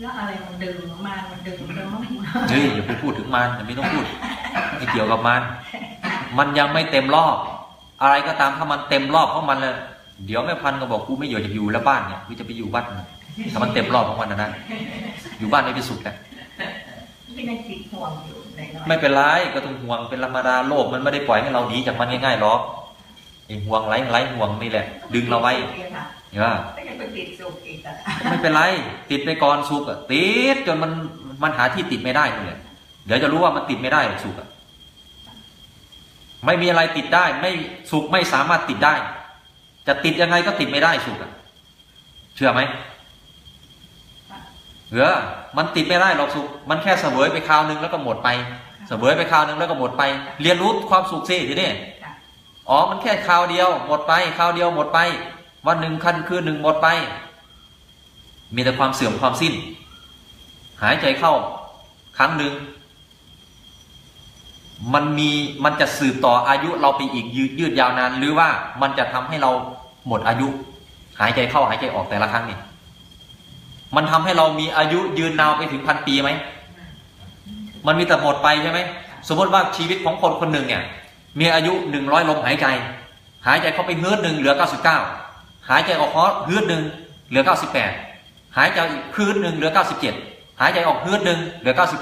แล้วอะไรมันดึงมามันดึงเราไม่เฮ้ยอย่าไปพูดถึงมันอย่าไม่ต้องพูดไม่เกี่ยวกับมัน มันยังไม่เต็มรอบ อะไรก็ตามถ้ามันเต็มรอบของมันเลยเดี๋ยวแม่พันธุ์ก็บอกกูไม่อยากจะอยู่แล้วบ้านเนี่ยกูจะไปอยู่บ้านมันถ้ามันเต็มรอบของมันนะนะอยู่บ้านไม่เป็นสุขนะไม่ได้ติดห่วงอยู่ในน้อยไม่เป็นไรก็ต้องห่วงเป็นธรรมดาโลกมันไม่ได้ปล่อยให้เราหนีจากมันง่ายๆหรอกไอ้ห่วงไร้ไร้ห่วงนี่แหละ ดึงเราไว้ เห็นป่ะก็ยังไปติดสุขอีกอะไม่เป็นไร ติดไปก่อนสุขอะติดจนมันมันหาที่ติดไม่ได้นี่แหละเดี๋ยวจะรู้ว่ามันติดไม่ได้หรอกสุขอะไม่มีอะไรติดได้ ไม่สุขไม่สามารถติดได้ จะติดยังไงก็ติดไม่ได้สุขอะเชื่อไหมเออมันติดไม่ได้หรอกสุข มันแค่เสวยไปคราวหนึงแล้วก็หมดไป เสวยไปคราวหนึงแล้วก็หมดไป เรียนรู้ความสุขสิทีนี้ค่ะอ๋อ มันแค่คราวเดียว หมดไปคราวเดียวหมดไป วันหนึ่งคันคืนหนึ่งหมดไป มีแต่ความเสื่อมความสิ้น หายใจเข้าครั้งหนึ่งมันมีมันจะสืบต่ออายุเราไปอีกยืดยืดยาวนาน หรือว่ามันจะทำให้เราหมดอายุ หายใจเข้าหายใจออกแต่ละครั้งนี่มันทำให้เรามีอายุยืนนาวไปถึงพันปีไหมมันมีแต่หมดไปใช่ไหมสมมติว่าชีวิตของคนคนหนึ่งเนี่ยมีอายุหนึ่งร้อยลมหายใจ หายใจเข้าไปเฮือดหนึ่งเหลือเก้าสิบเก้า หายใจออกเฮือดหนึ่งเหลือเก้าสิบแปดหายใจอีกฮือดหนึ่งเหลือเก้าสิบเจ็ดหายใจออกเฮือดหนึ่งเหลือเก้าสิบ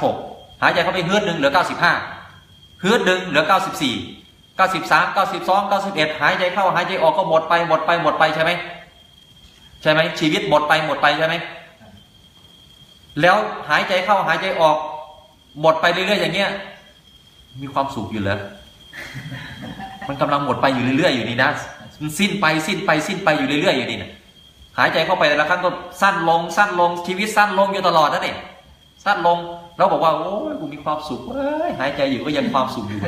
หายใจเข้าไปเฮือดหนึ่งเหลือเก้าสิบห้าเฮือดหนึ่งเหลือเก้าสิบสี่เก้าสิบสามเก้าสิบสองเก้าสิบเอ็ดหายใจเข้าหายใจออกก็หมดไปหมดไปหมดไปใช่ไหมใช่ไหมชีวิตหมดไปหมดไปใช่ไหมแล้วหายใจเข้าหายใจออก หมดไปเรื่อยๆอย่างเงี้ย มีความสุขอยู่เลยมันกำลังหมดไปอยู่เรื่อยๆอยู่นี่นะ สิ้นไปสิ้นไปสิ้นไปอยู่เรื่อยๆอยู่นี่นะหายใจเข้าไปแต่ละครั้งก็สั้นลงสั้นลงชีวิตสั้นลงอยู่ตลอดนะเนี่ยสั้นลงแล้วบอกว่าโอ้ยกูมีความสุขเอ้ยหายใจอยู่ก็ยังความสุขอยู่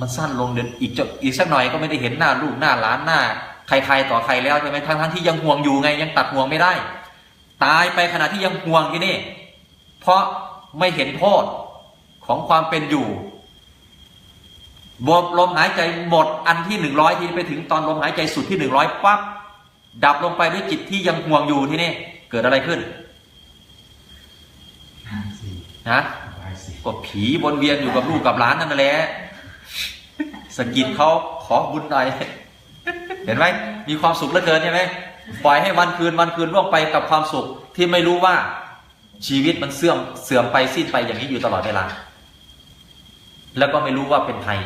มันสั้นลงเดินอีกจะอีกสักหน่อยก็ไม่ได้เห็นหน้าลูกหน้าหลานหน้า ใครๆต่อใครแล้วใช่ไหมทั้งทั้งๆที่ยังห่วงอยู่ไงยังตัดห่วงไม่ได้ ตายไปขณะที่ยังห่วงอยู่นี่ เพราะไม่เห็นโทษของความเป็นอยู่ บวบลมหายใจหมดอันที่หนึ่งร้อยทีไปถึงตอนลมหายใจสุดที่หนึ่งร้อยปั๊บดับลงไปด้วยจิตที่ยังห่วงอยู่ที่นี่ เกิดอะไรขึ้นสี่นะบายสี่ก็ผีวนเวียนอยู่กับลูกกับหลานนั่นแหละสะกิดเขาขอบุญหน่อย เห็นไหมมีความสุขเหลือเกินใช่ไหมปล่อยให้วันคืนวันคืนล่วงไปกับความสุขที่ไม่รู้ว่าชีวิตมันเสื่อมเสื่อมไปสิ้นไปอย่างนี้อยู่ตลอดเวลา แล้วก็ไม่รู้ว่าเป็นภัย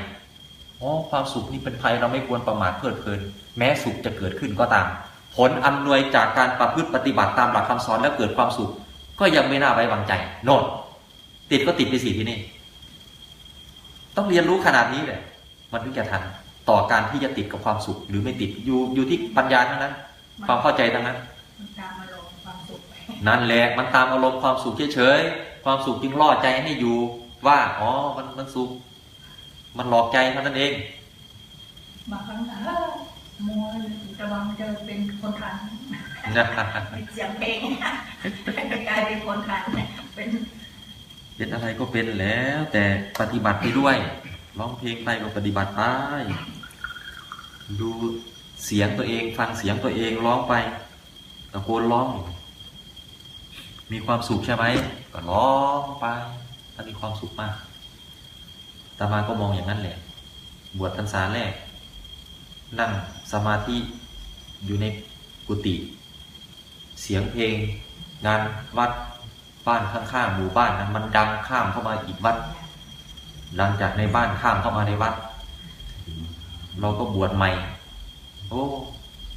อ๋อความสุขนี่เป็นภัยเราไม่ควรประมาทเพลิดเพลิน แม้สุขจะเกิดขึ้นก็ตาม ผลอำนวยจากการประพฤติปฏิบัติตามหลักคำสอนแล้วเกิดความสุข ก็ยังไม่น่าไว้วางใจ โน่นติดก็ติดไปสี่ที่นี่ ต้องเรียนรู้ขนาดนี้เลยมันถึงจะทันต่อการที่จะติดกับความสุข หรือไม่ติดอยู่อยู่ที่ปัญญาทั้งนั้น ความเข้าใจทั้งนั้นมันตามมาลงความสุขไปนั่นแหละมันตามอารมณ์ความสุขเฉยๆความสุขจึงล่อใจให้อยู่ว่าอ๋อมันมันสุข มันหลอกใจเท่านั้นเองบางครั้งเออมัวจะวางจะเป็นคนทันนะเป็นเสียงเพลงกลายเป็นคนทันเนี่ยเป็นเป็นอะไรก็เป็นแล้ว แต่ปฏิบัติไปด้วยร้องเพลงไปก็ปฏิบัติไปดูเสียงตัวเองฟังเสียงตัวเองร้องไปตะโกนร้องอยู่มีความสุขใช่ไหมก็ร้องไปถ้ามีความสุขมาก ตามาก็มองอย่างนั้นแหละ บวชพรรษาแรก นั่งสมาธิอยู่ในกุฏิเสียงเพลง งานวัดบ้านข้างๆหมู่บ้านนั้นมันดังข้ามเข้ามาอีกวัด หลังจากในบ้านข้ามเข้ามาในวัด เราก็บวชใหม่ โอ้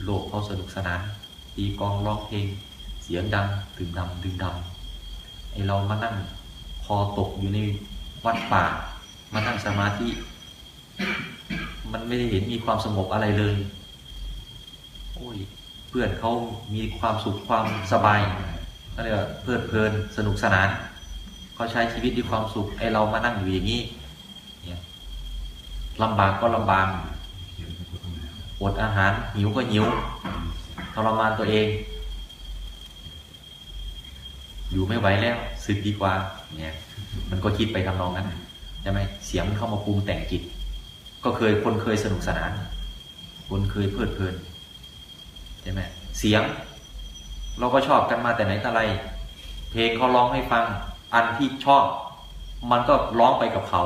โลกเขาสนุกสนานตีกองร้องเพลง เสียงดังดึงดำดึงดำไอเรามานั่งคอตกอยู่ในวัดป่า มานั่งสมาธิ มันไม่ได้เห็นมีความสงบอะไรเลย โอ้ย เพื่อนเขามีความสุขความสบายก็เรียกว่าเพลิดเพลินสนุกสนานเขาใช้ชีวิตด้วยความสุขไอเรามานั่งอยู่อย่างนี้เนี่ยลำบากก็ลำบากอดอาหารหิวก็หิวทรมานตัวเอง อยู่ไม่ไหวแล้วสึกดีกว่าเนี่ยมันก็คิดไปทำนองนั้น ใช่ไหมเสียงมันเข้ามาปรุงแต่งจิต ก็เคยคนเคยสนุกสนาน คนเคยเพลิดเพลินใช่ไหมเสียง เราก็ชอบกันมาแต่ไหนแต่ไร เพลงเขาร้องให้ฟังอันที่ชอบ มันก็ร้องไปกับเขา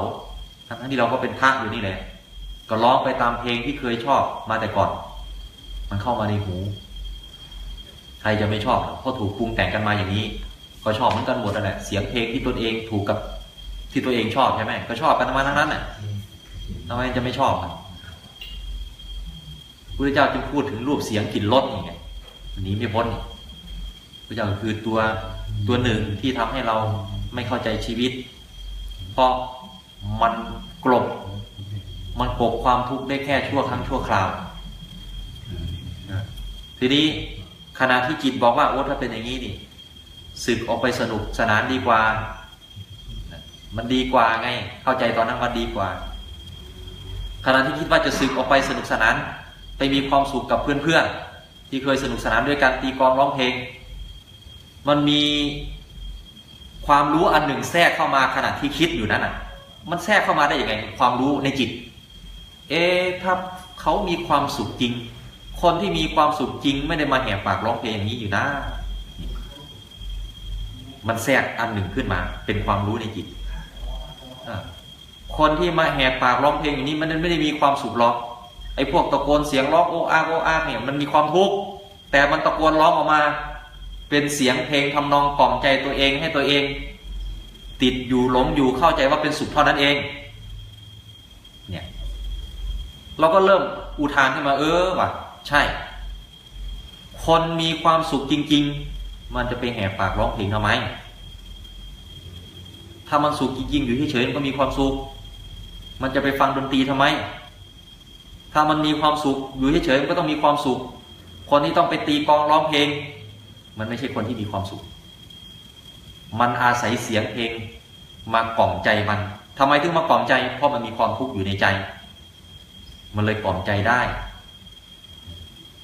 ทั้งที่เราก็เป็นพระอยู่นี่แหละก็ร้องไปตามเพลงที่เคยชอบมาแต่ก่อน มันเข้ามาในหู ใครจะไม่ชอบเพราะถูกปรุงแต่งกันมาอย่างนี้ ก็ชอบเหมือนกันหมดนั่นแหละเสียงเพลงที่ตนเองถูกกับ ที่ตัวเองชอบใช่ไหมก็ชอบกันมาทั้งนั้นน่ะทำไมจะไม่ชอบอะพระเจ้าจึงพูดถึงรูปเสียงกลิ่นรสนี่ไงหนีไม่พ้นนี่พระเจ้าคือตัวตัวหนึ่งที่ทำให้เราไม่เข้าใจชีวิต เพราะมันกลบ มันกลบความทุกข์ได้แค่ชั่วครั้งชั่วคราว ทีนี้ขณะที่จิตบอกว่าโอ้ถ้าเป็นอย่างนี้นี่ศึกออกไปสนุกสนานดีกว่า มันดีกว่าไง เข้าใจตอนนั้นมันดีกว่าขณะที่คิดว่าจะศึกออกไปสนุกสนาน ไปมีความสุขกับเพื่อนๆที่เคยสนุกสนานด้วยกันตีกลองร้องเพลง มันมีความรู้อันหนึ่งแทรกเข้ามาขณะที่คิดอยู่นั้นอะ มันแทรกเข้ามาได้ยังไง ความรู้ในจิต เอ๊ะถ้าเขามีความสุขจริง คนที่มีความสุขจริง ไม่ได้มาแหกปากร้องเพลงอย่างนี้อยู่นะ มันแทรกอันหนึ่งขึ้นมา เป็นความรู้ในจิต คนที่มาแหกปากร้องเพลงอย่างนี้มันไม่ได้มีความสุขหรอกไอ้พวกตะโกนเสียงร้องโอ้อาโอ้อาเนี่ยมันมีความทุกข์แต่มันตะโกนร้องออกมา เป็นเสียงเพลงทำนองกล่อมใจตัวเองให้ตัวเอง ติดอยู่หลงอยู่เข้าใจว่าเป็นสุขเท่านั้นเองเนี่ยเราก็เริ่มอุทานขึ้นมาเออว่ะใช่ คนมีความสุขจริง ๆ มันจะไปแหกปากร้องเพลงทำไม ถ้ามันสุขจริงๆอยู่เฉยๆมันก็มีความสุข มันจะไปฟังดนตรีทำไม ถ้ามันมีความสุขอยู่เฉยๆมันก็ต้องมีความสุข คนที่ต้องไปตีกองร้องเพลง มันไม่ใช่คนที่มีความสุข มันอาศัยเสียงเพลงมากล่อมใจมันทำไมถึงมากล่อมใจ เพราะมันมีความทุกข์อยู่ในใจ มันเลยกล่อมใจได้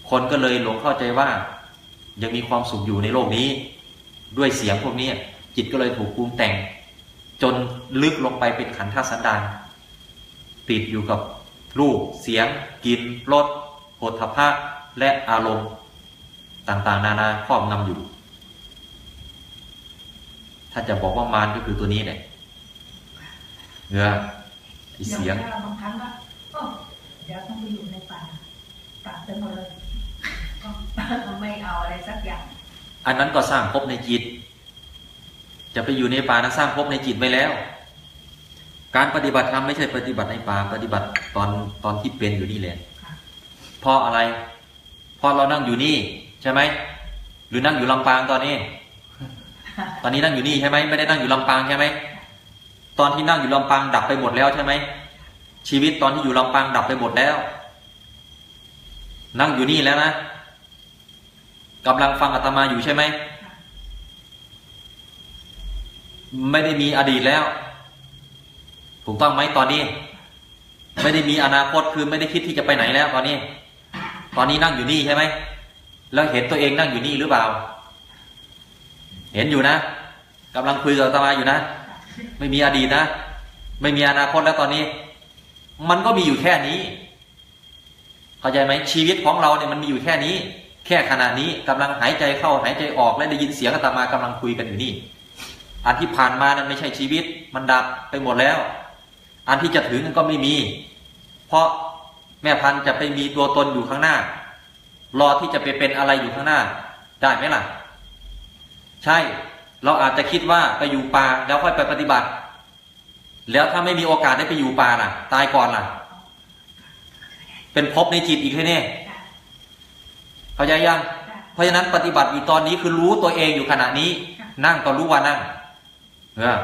คนก็เลยหลงเข้าใจว่า ยังมีความสุขอยู่ในโลกนี้ ด้วยเสียงพวกนี้จิตก็เลยถูกปรุงแต่ง จนลึกลงไปเป็นขันธสันดานติดอยู่กับรูปเสียงกลิ่นรสโผฏฐัพพะและอารมณ์ต่างๆ นานาครอบงำอยู่ ถ้าจะบอกว่ามารก็คือตัวนี้แหละเงือไอเสียงดี๋วบางครั้งก็โอ้เดี๋ยวต้องไปอยู่ในป่าตัดไปหมดเลยก็ไม่เอาอะไรสักอย่าง อันนั้นก็สร้างภพในจิต จะไปอยู่ในป่านั้นสร้างภพในจิตไว้แล้ว การปฏิบัติธรรมไม่ใช่ปฏิบัติในป่าปฏิบัติตอนตอนที่เป็นอยู่นี่แหละค่ะเพราะอะไรเพราะเรานั่งอยู่นี่ ใช่ไหมหรือนั่งอยู่ลำปางตอนนี้ ตอนนี้นั่งอยู่นี่ใช่ไหมไม่ได้นั่งอยู่ลำปางใช่ไหมตอนที่นั่งอยู่ลำปางดับไปหมดแล้วใช่ไหมชีวิตตอนที่อยู่ลำปางดับไปหมดแล้ว นั่งอยู่นี่แล้วนะกำลังฟังอาตมาอยู่ใช่ไหม ไม่ได้มีอดีตแล้ว ถูกต้องไหมตอนนี้ ไม่ได้มีอนาคตคือไม่ได้คิดที่จะไปไหนแล้วตอนนี้ ตอนนี้นั่งอยู่นี่ใช่ไหมแล้วเห็นตัวเองนั่งอยู่นี่หรือเปล่า เห็นอยู่นะกำลังคุยกับอาตมาอยู่นะ ไม่มีอดีตนะ ไม่มีอนาคตแล้วตอนนี้ มันก็มีอยู่แค่นี้ เข้าใจไหมชีวิตของเราเนี่ยมันมีอยู่แค่นี้ แค่ขณะนี้กำลังหายใจเข้าหายใจออกและได้ยินเสียงอาตมากำลังคุยกันอยู่นี่ อันที่ผ่านมานั้นไม่ใช่ชีวิต มันดับไปหมดแล้ว อันที่จะถึงก็ไม่มี เพราะแม่พันธุ์จะไปมีตัวตนอยู่ข้างหน้า รอที่จะไปเป็นอะไรอยู่ข้างหน้า ได้ไหมล่ะ ใช่ เราอาจจะคิดว่าไปอยู่ป่าแล้วค่อยไปปฏิบัติ แล้วถ้าไม่มีโอกาสได้ไปอยู่ป่าล่ะ ตายก่อนล่ะ เป็นภพในจิตอีกแค่นี้ค่เข้าใจยัง เพราะฉะนั้นปฏิบัติอยู่ตอนนี้คือรู้ตัวเองอยู่ขณะนี้ นั่งก็รู้ว่านั่ง เออ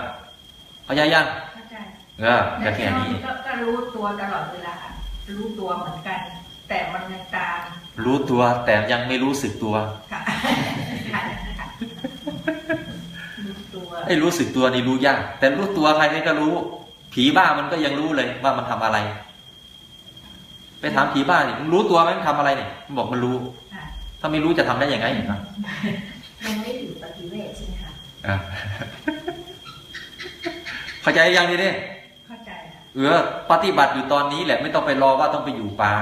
เข้าใจยังเข้าใจเออก็แค่นี้ก็ก็รู้ตัวตลอดเวลารู้ตัวเหมือนกัน แต่มันยังตาม รู้ตัวแต่ยังไม่รู้สึกตัวค่ะค่ะค่ะรู้ตัวไอ้รู้สึกตัวนี่รู้ยาก แต่รู้ตัวใครๆก็รู้ ผีบ้ามันก็ยังรู้เลยว่ามันทำอะไร ไปถามผีบ้าเนี่ยมึงรู้ตัวไหมมันทำอะไรเนี่ยมันบอกมันรู้ค่ะถ้าไม่รู้จะทำได้ยังไงเห็นไหมยังไม่ถึงปฏิเวทใช่ไหมคะอะ เข้าใจยังนี่เนี่ยเข้าใจค่ะเออปฏิบัติอยู่ตอนนี้แหละไม่ต้องไปรอว่าต้องไปอยู่ป่า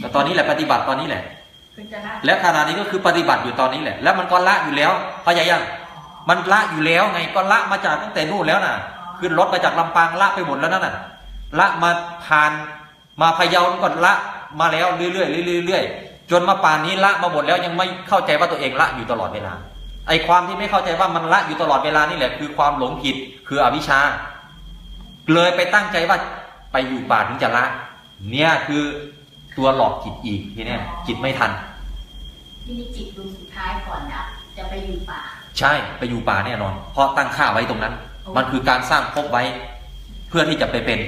แต่ตอนนี้แหละปฏิบัติตอนนี้แหละคือจะละและขณะนี้ก็คือปฏิบัติอยู่ตอนนี้แหละ แล้วมันก็ละอยู่แล้วเข้าใจยังมันละอยู่แล้วไงก็ละมาจากตั้งแต่นู่นแล้วน่ะขึ้นรถมาจากลำปางละไปหมดแล้วนั่นน่ะละมาผ่านมาพะเยาก็ละมาแล้วเรื่อยๆเรื่อยๆเรื่อยๆจนมาป่านนี้ละมาหมดแล้วยังไม่เข้าใจว่าตัวเองละอยู่ตลอดเวลาไอความที่ไม่เข้าใจว่ามันละอยู่ตลอดเวลานี่แหละคือความหลงผิดคืออวิชชา เลยไปตั้งใจว่าไปอยู่ป่าถึงจะละ เนี่ยคือตัวหลอกจิตอีกทีเนี้ยจิตไม่ทันที่นี่จิตดวงสุดท้ายก่อนนะจะไปอยู่ป่า ใช่ไปอยู่ป่าแน่นอน เพราะตั้งค่าไว้ตรงนั้น มันคือการสร้างภพไว้ เพื่อที่จะไปเป็น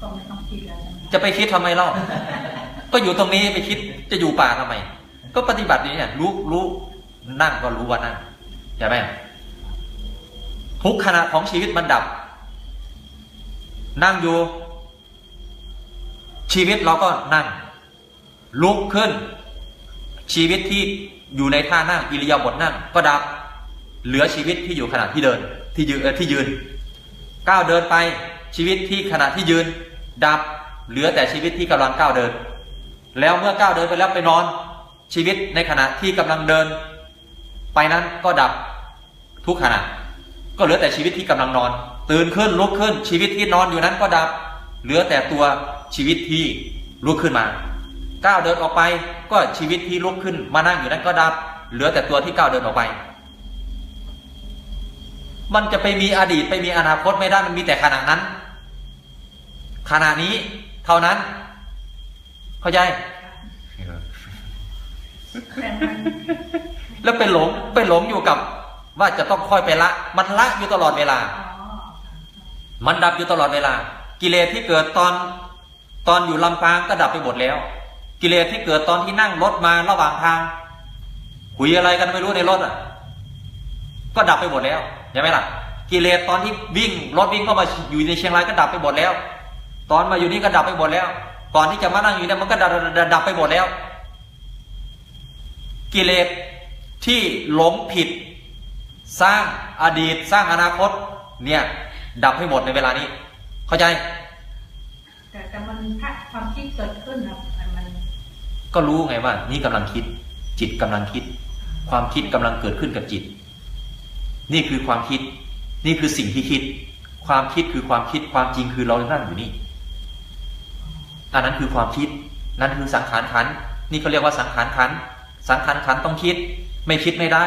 ก็ไม่ต้องคิดแล้วใช่ไหมจะไปคิดทำไมเล่าก็อยู่ตรงนี้ไปคิดจะอยู่ป่าทำไม ก็ปฏิบัติอย่างนี้เนี่ยรู้รู้นั่งก็รู้ว่านั่งใช่ไหมทุกขณะของชีวิตมันดับ นั่งอยู่ ชีวิตเราก็นั่ง ลุกขึ้น ชีวิตที่อยู่ในท่านั่งอิริยาบถนั่งก็ดับ เหลือชีวิตที่อยู่ขณะที่เดินที่ยืนที่ยืนก้าวเดินไปชีวิตที่ขณะที่ยืน ดับเหลือแต่ชีวิตที่กำลังก้าวเดิน แล้วเมื่อก้าวเดินไปแล้วไปนอน ชีวิตในขณะที่กำลังเดิน ไปนั้นก็ดับทุกขณะ ก็เหลือแต่ชีวิตที่กำลังนอน ตื่นขึ้นลุกขึ้น ชีวิตที่นอนอยู่นั้นก็ดับ เหลือแต่ตัวชีวิตที่ลุกขึ้นมาก้าวเดินออกไปก็ชีวิตที่ลุกขึ้นมานั่งอยู่นั้นก็ดับ เหลือแต่ตัวที่ก้าวเดินออกไป มันจะไปมีอดีตไปมีอนาคตไม่ได้มันมีแต่ขณะนั้น ขณะนี้เท่านั้น เข้าใจแล้วไปหลงไปหลงอยู่กับว่าจะต้องค่อยไปละ มันละอยู่ตลอดเวลา มันดับอยู่ตลอดเวลา กิเลสที่เกิดตอนตอนอยู่ลำปางก็ดับไปหมดแล้ว กิเลสที่เกิดตอนที่นั่งรถมาระหว่างทางคุยอะไรกันไม่รู้ในรถอะ ก็ดับไปหมดแล้วใช่ไหมล่ะ กิเลสตอนที่วิ่งรถวิ่งเข้ามาอยู่ในเชียงรายก็ดับไปหมดแล้ว ตอนมาอยู่นี่ก็ดับไปหมดแล้ว ก่อนที่จะมานั่งอยู่เนี่ยมันก็ดับดับดับไปหมดแล้ว กิเลสที่หลงผิด สร้างอดีตสร้างอนาคตเนี่ย ดับให้หมดในเวลานี้ เข้าใจ แต่แต่มันถ้าความคิดเกิดขึ้นนะมันมันก็รู้ไงว่า นี่กำลังคิด จิตกำลังคิด ความคิดกำลังเกิดขึ้นกับจิต นี่คือความคิด นี่คือสิ่งที่คิด ความคิดคือความคิดความจริงคือเรานั่งอยู่นี่อันนั้นคือความคิด นั่นคือสังขารขันธ์นี่เขาเรียกว่าสังขารขันธ์สังขารขันธ์ต้องคิด ไม่คิดไม่ได้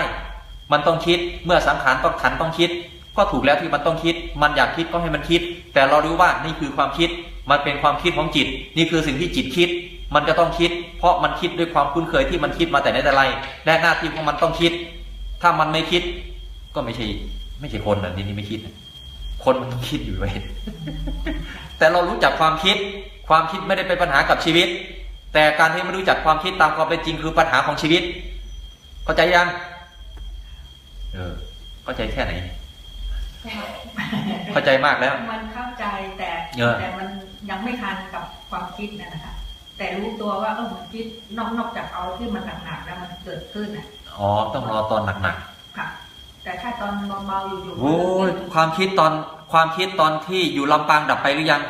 มันต้องคิด เมื่อสังขารต้องขันธ์ต้องคิด ก็ถูกแล้วที่มันต้องคิด มันอยากคิดก็ให้มันคิด แต่เรารู้ว่านี่คือความคิด มันเป็นความคิดของจิต นี่คือสิ่งที่จิตคิด มันจะต้องคิด เพราะมันคิดด้วยความคุ้นเคยที่มันคิดมาแต่ไหนแต่ไร และหน้าที่ของมันต้องคิด ถ้ามันไม่คิด ก็ไม่ใช่ ไม่ใช่คนนะนี่นี่ไม่คิด คนมันต้องคิดอยู่เว้ยแต่เรารู้จักความคิด ความคิดไม่ได้เป็นปัญหากับชีวิต แต่การที่ไม่รู้จักความคิดตามความเป็นจริงคือปัญหาของชีวิต เข้าใจยัง เออ เข้าใจแค่ไหน เข้าใจมากแล้ว มันเข้าใจแต่เออแต่มันยังไม่ทันกับความคิดนะนะคะแต่รู้ตัวว่าเออมันคิดนอกนอกจากเอาที่มันหนักๆแล้วมันเกิดขึ้นอะอ๋อต้องรอตอนหนักค่ะ แต่ถ้าตอนเบาๆอยู่ๆๆโอ้ยความคิดตอนความคิดตอนที่อยู่ลำปางดับไปหรือยัง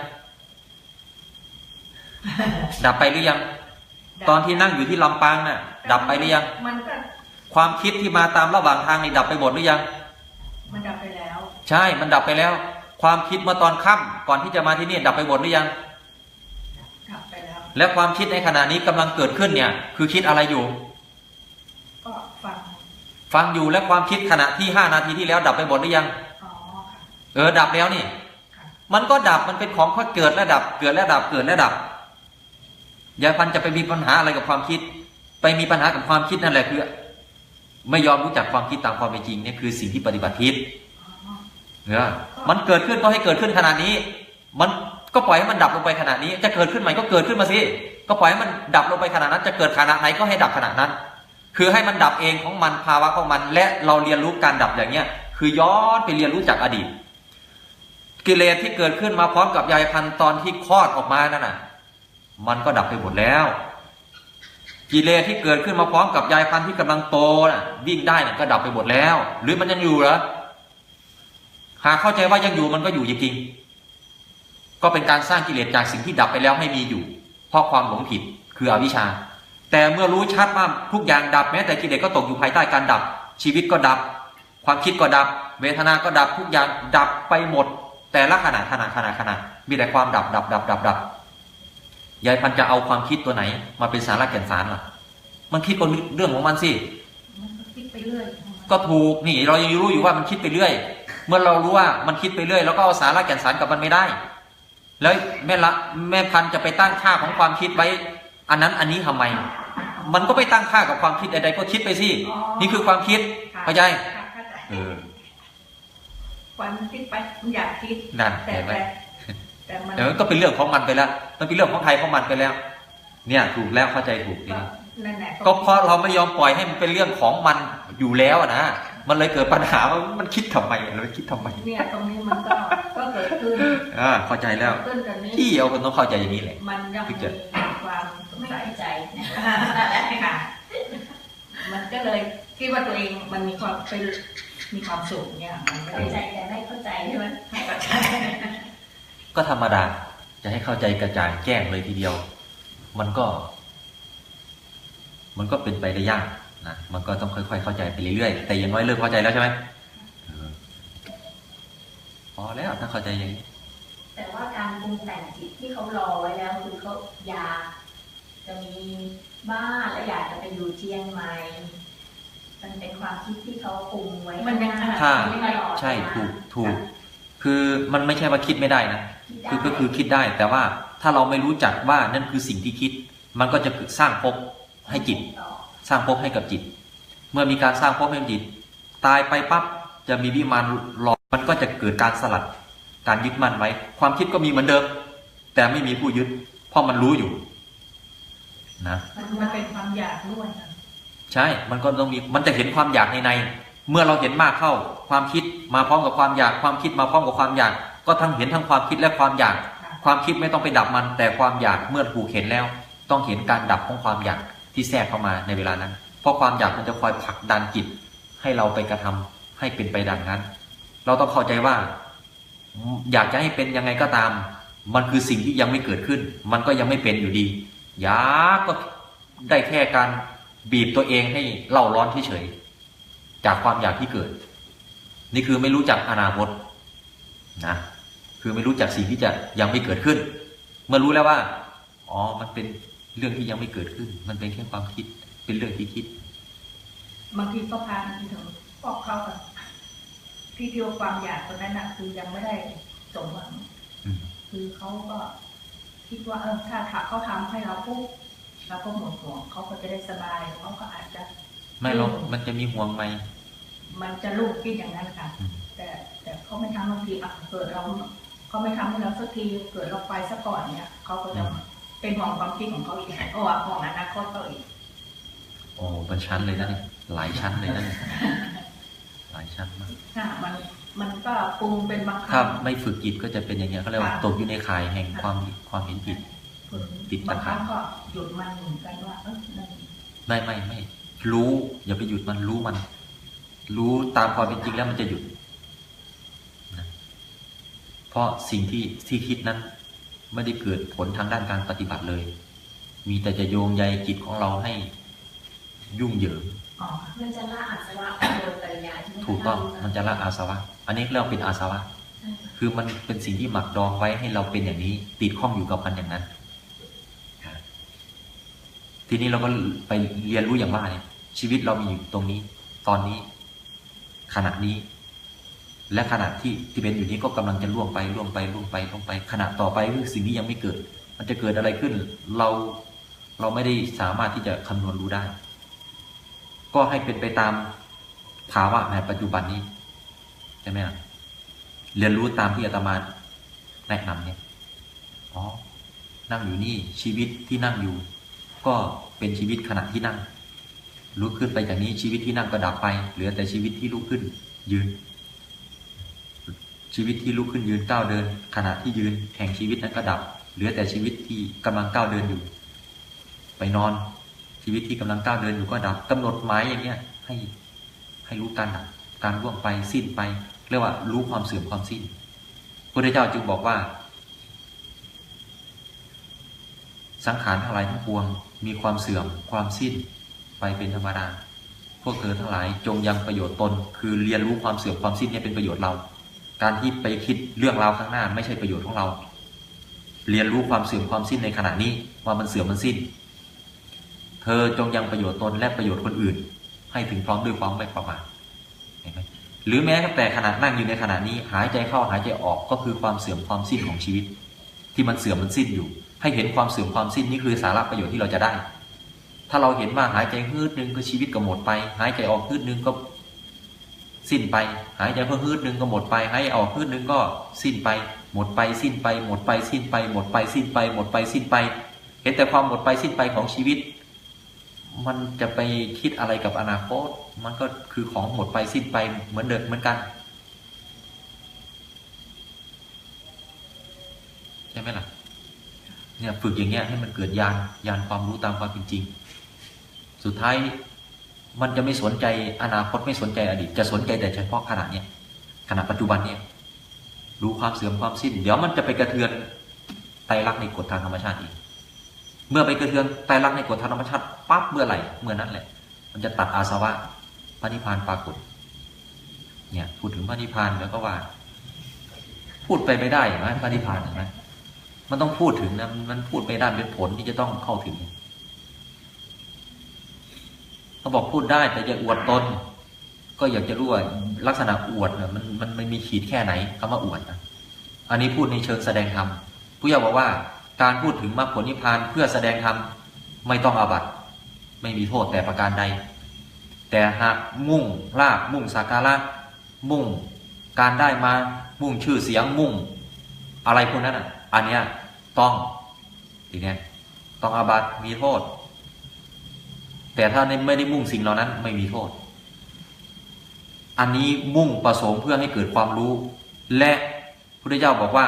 ดับไปหรือยัง ตอนที่นั่งอยู่ที่ลำปางน่ะ ดับไปหรือยัง มันก็ความคิดที่มาตามระหว่างทางนี่ดับไปหมดหรือยัง มันดับไปแล้ว ใช่มันดับไปแล้ว ความคิดเมื่อตอนค่ำก่อนที่จะมาที่นี่ดับไปหมดหรือยังดับไปแล้ว และความคิดในขณะนี้กำลังเกิดขึ้นเนี่ย คือคิดอะไรอยู่ ก็ฟังฟังอยู่และความคิดขณะที่ห้านาทีที่แล้ว ดับไปหมดหรือยังอ๋อค่ะเออดับแล้วนี่ค่ะมันก็ดับมันเป็นของค่อยเกิดและดับ เกิดและดับเกิดและดับยายพันธุ์จะไปมีปัญหาอะไรกับความคิด ไปมีปัญหากับความคิดนั่นแหละคือไม่ยอมรู้จักความคิดตามความเป็นจริงเนี่ยคือสิ่งที่ปฏิบัติผิด อ๋อเออมันเกิดขึ้นก็ให้เกิดขึ้นขนาดนี้ มันก็ปล่อยให้มันดับลงไปขนาดนี้ จะเกิดขึ้นใหม่ก็เกิดขึ้นมาสิ ก็ปล่อยให้มันดับลงไปขนาดนั้น จะเกิดขนาดไหนก็ให้ดับขนาดนั้น คือให้มันดับเองของมันภาวะของมัน และเราเรียนรู้การดับอย่างเนี้ย คือย้อนไปเรียนรู้จากอดีต กิเลสที่เกิดขึ้นมาพร้อมกับยายพันธุ์ตอนที่คลอดออกมานั่นน่ะ มันก็ดับไปหมดแล้ว กิเลสที่เกิดขึ้นมาพร้อมกับยายพันธุ์ที่กำลังโตน่ะ วิ่งได้น่ะก็ดับไปหมดแล้ว หรือมันยังอยู่เหรอ หากเข้าใจว่ายังอยู่มันก็อยู่จริงๆก็เป็นการสร้างกิเลสจากสิ่งที่ดับไปแล้วไม่มีอยู่ เพราะความหลงผิดคืออวิชชา แต่เมื่อรู้ชัดว่าทุกอย่างดับแม้แต่กิเลสก็ตกอยู่ภายใต้การดับ ชีวิตก็ดับ ความคิดก็ดับ เวทนาก็ดับทุกอย่างดับไปหมด แต่ละขณะขณะขณะขณะมีแต่ความดับดับดับดับดับยายพันธุ์จะเอาความคิดตัวไหน มาเป็นสาระแก่นสารล่ะ มันคิดก็เรื่องของมันสิ มันก็คิดไปเรื่อย ก็ถูกนี่เรายังรู้อยู่ว่ามันคิดไปเรื่อย เมื่อเรารู้ว่ามันคิดไปเรื่อยแล้วก็เอาสาระแก่นสารกับมันไม่ได้ แล้วแม่ละแม่พันธุ์จะไปตั้งค่าของความคิดไว้ อันนั้นอันนี้ทำไม มันก็ไปตั้งค่ากับความคิดใดๆก็คิดไปสินี่คือความคิดค่ะเข้าใจค่ะเข้าใจเออวันมันคิดไปมันอยากคิดนั่นแต่เห็นไหมแต่แต่มันเดี๋ยวมันก็เป็นเรื่องของมันไปแล้ว มันเป็นเรื่องของใครของมันไปแล้ว เนี่ยถูกแล้วเข้าใจถูกทีก็นี้นั่นแหละก็เพราะเราไม่ยอมปล่อยให้มันเป็นเรื่องของมันอยู่แล้วอะนะ มันเลยเกิดปัญหาว่ามันคิดทำไมเราคิดทำไมเนี่ยตรงนี้มันก็ก็เกิดขึ้นอ่าเข้าใจแล้วเกิดขึ้นตรงนี้ที่เอาคนต้องเข้าใจอย่างนี้แหละมันยังถึมีงจะความสงไม่สัยเข้าใจนะค่ะมันก็เลยคิดว่าตัวเองมันมีความเป็นมีความสุขเนี่ยมันไม่เข้าใจได้แต่ไม่เข้าใจใช่ไหมให้กับใจก็ธรรมดาจะให้เข้าใจกระจ่างแจ้งเลยทีเดียว มันก็ มันก็เป็นไปได้ยาก นะมันก็ต้องค่อย ๆ เข้าใจไปเรื่อยๆแต่อยังน้อยเริ่มเข้าใจแล้วใช่ไหมเออพอแล้วถ้าเข้าใจอย่างนี้แต่ว่าการปรุงแต่งจิตที่เขารอไว้แล้วคือเขาอยากจะมีบ้านและอยากจะไปอยู่เชียงใหม่มันเป็นความคิดที่เขาปรุงไว้มันยังข้างหถ้าไม่ตลอดใช่นะถูกถูก คือมันไม่ใช่ว่าคิดไม่ได้นะคิดได้คือก็คือคิดได้ แต่ว่าถ้าเราไม่รู้จักว่านั่นคือสิ่งที่คิด มันก็จะสร้างภพให้จิตต่อ สร้างภพให้กับจิต เมื่อมีการสร้างภพให้กับจิต ตายไปปั๊บจะมีวิมานรอมันก็จะเกิดการสลัด การยึดมั่นไว้ ความคิดก็มีเหมือนเดิม แต่ไม่มีผู้ยึด เพราะมันรู้อยู่ นะมันมันเป็นความอยากด้วยนะใช่ มันก็ต้องมีมันจะเห็นความอยากในใน เมื่อเราเห็นมากเข้า ความคิดมาพร้อมกับความอยาก ความคิดมาพร้อมกับความอยาก ก็ทั้งเห็นทั้งความคิดและความอยากค่ะความคิดไม่ต้องไปดับมัน แต่ความอยากเมื่อถูกเห็นแล้ว ต้องเห็นการดับของความอยาก ที่แทรกเข้ามาในเวลานั้น เพราะความอยากมันจะคอยผลักดันจิต ให้เราไปกระทำให้เป็นไปดังนั้น เราต้องเข้าใจว่า อยากจะให้เป็นยังไงก็ตาม มันคือสิ่งที่ยังไม่เกิดขึ้น มันก็ยังไม่เป็นอยู่ดี อยากก็ได้แค่การบีบตัวเองให้เล่าร้อนเฉยๆจากความอยากที่เกิด นี่คือไม่รู้จักอนาคตนะคือไม่รู้จักสิ่งที่จะยังไม่เกิดขึ้น เมื่อรู้แล้วว่า อ๋อ มันเป็น เรื่องที่ยังไม่เกิดขึ้น มันเป็นแค่ความคิด เป็นเรื่องที่คิด บางทีก็พาไปถึงบอกเขาอะที่ที่ว่าความอยากตอนนั้นน่ะคือยังไม่ได้สมหวังอืมคือเขาก็คิดว่าเออถ้าถ้าเขาทำให้เราปุ๊บเราก็หมดห่วงเขาก็จะได้สบายเขาก็อาจจะ ไม่หรอกมันจะมีห่วงไหมมันจะลูกคิดอย่างนั้นค่ะอืมแต่แต่เขาไม่ทำบางทีอะเกิดเราเขาไม่ทำให้เราสักทีเกิดเราไปซะก่อนเนี่ยเขาก็จะ เป็นห่วงความคิดของเขาอีกเพราะว่าห่วงอนาคตเขาอีกโอ้เป็นชั้นเลยนะนี่หลายชั้นเลยนะนี่หลายชั้นมากค่ะมันมันก็ปรุงเป็นบางคถ้ารั้งไม่ฝึกจิตก็จะเป็นอย่างเงี้ยเขาเรียกว่าค่ะตกอยู่ในข่ายแห่งความความเห็นผิดติดตะบางคขาบรั้งก็หยุดมันเหมือนกันว่าเออนั่นไม่ไม่ไม่รู้ อย่าไปหยุดมันรู้มัน รู้ตามความเป็นจริงแล้วมันจะหยุดนะเพราะสิ่งที่ที่คิดนั้น ไม่ได้เกิดผลทางด้านการปฏิบัติเลย มีแต่จะโยงใยจิตของเราให้ยุ่งเหยิงอ๋อมันจะละอาสวะโดยปริยายใช่ไหมคะถูกต้องมันจะละอาสวะ อันนี้เรียกว่าเป็นอาสวะใช่ค่ะคือมันเป็นสิ่งที่หมักดองไว้ให้เราเป็นอย่างนี้ ติดข้องอยู่กับมันอย่างนั้น ทีนี้เราก็ไปเรียนรู้อย่างว่าเนี่ยชีวิตเรามีอยู่ตรงนี้ ตอนนี้ ขณะนี้ และขณะที่ที่เป็นอยู่นี้ก็กำลังจะล่วงไปล่วงไปล่วงไปล่วงไป ขณะต่อไปคือสิ่งนี้ยังไม่เกิด มันจะเกิดอะไรขึ้น เราเราไม่ได้สามารถที่จะคำนวณรู้ได้ ก็ให้เป็นไปตามภาวะในปัจจุบันนี้ใช่ไหมล่ะเรียนรู้ตามที่อาตมาแนะนำเนี่ยอ๋อนั่งอยู่นี่ชีวิตที่นั่งอยู่ ก็เป็นชีวิตขณะที่นั่งลุกขึ้นไปจากนี้ชีวิตที่นั่งก็ดับไป เหลือแต่ชีวิตที่ลุกขึ้น ยืน ชีวิตที่ลุกขึ้นยืนก้าวเดิน ขณะที่ยืนแห่งชีวิตนั้นก็ดับ เหลือแต่ชีวิตที่กำลังก้าวเดินอยู่ ไปนอน ชีวิตที่กำลังก้าวเดินอยู่ก็ดับกำหนดหมายอย่างเงี้ย ให้ให้รู้การดับการล่วงไปสิ้นไปเรียกว่ารู้ความเสื่อมความสิ้นพระพุทธเจ้าจึงบอกว่า สังขารทั้งหลายทั้งปวง มีความเสื่อมความสิ้น ไปเป็นธรรมดาพวกเธอทั้งหลายจงยังประโยชน์ตน คือเรียนรู้ความเสื่อมความสิ้นนี่ยเป็นประโยชน์เรา การที่ไปคิดเรื่องราวข้างหน้าไม่ใช่ประโยชน์ของเรา เรียนรู้ความเสื่อมความสิ้นในขณะนี้ว่ามันเสื่อมมันสิ้น เธอจงยังประโยชน์ตนและประโยชน์คนอื่น ให้ถึงพร้อมด้วยความไม่ประมาทเห็นไหมหรือแม้แต่ขณะนั่งอยู่ในขณะนี้หายใจเข้าหายใจออกก็คือความเสื่อมความสิ้นของชีวิต ที่มันเสื่อมมันสิ้นอยู่ ให้เห็นความเสื่อมความสิ้นนี่คือสาระประโยชน์ที่เราจะได้ ถ้าเราเห็นว่าหายใจฮืดนึงก็ชีวิตก็หมดไป หายใจออกฮืดนึงก็ สิ้นไป หายใจเพิ่มฮืดหนึ่งก็หมดไปหายใจออกฮืดหนึ่งก็สิ้นไป หมดไปสิ้นไป หมดไปสิ้นไป หมดไปสิ้นไป หมดไปสิ้นไป เห็นแต่ความหมดไปสิ้นไปของชีวิต มันจะไปคิดอะไรกับอนาคต มันก็คือของหมดไปสิ้นไปเหมือนเดิมเหมือนกันใช่ไหมล่ะเนี่ยฝึกอย่างเงี้ยให้มันเกิดยานยานความรู้ตามความเป็นจริง สุดท้าย มันจะไม่สนใจอนาคตไม่สนใจอดีต จะสนใจแต่เฉพาะขณะเนี้ยขณะปัจจุบันเนี่ยรู้ความเสื่อมความสิ้น เดี๋ยวมันจะไปกระเทือนไตรลักษณ์ในกฎทางธรรมชาติอีก เมื่อไปกระเทือนไตรลักษณ์ในกฎทางธรรมชาติปั๊บเมื่อไหร่เมื่อนั้นแหละ มันจะตัดอาสวะพระนิพพานปรากฏเนี่ยพูดถึงพระนิพพานแล้วก็ว่า พูดไปไม่ได้เห็นไหมพระนิพพานเห็นไหมมันต้องพูดถึงนะมันพูดไม่ได้เป็นผลที่จะต้องเข้าถึง เขาบอกพูดได้แต่อย่าอวดตน ก็อยากจะรู้ว่าลักษณะอวดเนี่ยมันมันไมันมีขีดแค่ไหนคำว่าอวดนะอันนี้พูดในเชิงแสดงธรรมผู้ใหญ่บอกว่าการพูดถึงมรรคผลนิพพานเพื่อแสดงธรรมไม่ต้องอาบัตไม่มีโทษแต่ประการใด แต่หากมุ่งลาบมุ่งสักการะมุ่ง การได้มามุ่งชื่อเสียงมุ่ง อะไรพวกนั้นอะ อันเนี้ยต้องทีเนี้ยต้องอาบัตมีโทษ แต่ถ้าไม่ได้มุ่งสิ่งเหล่านั้นไม่มีโทษ อันนี้มุ่งประสงค์เพื่อให้เกิดความรู้ และพระพุทธเจ้าบอกว่า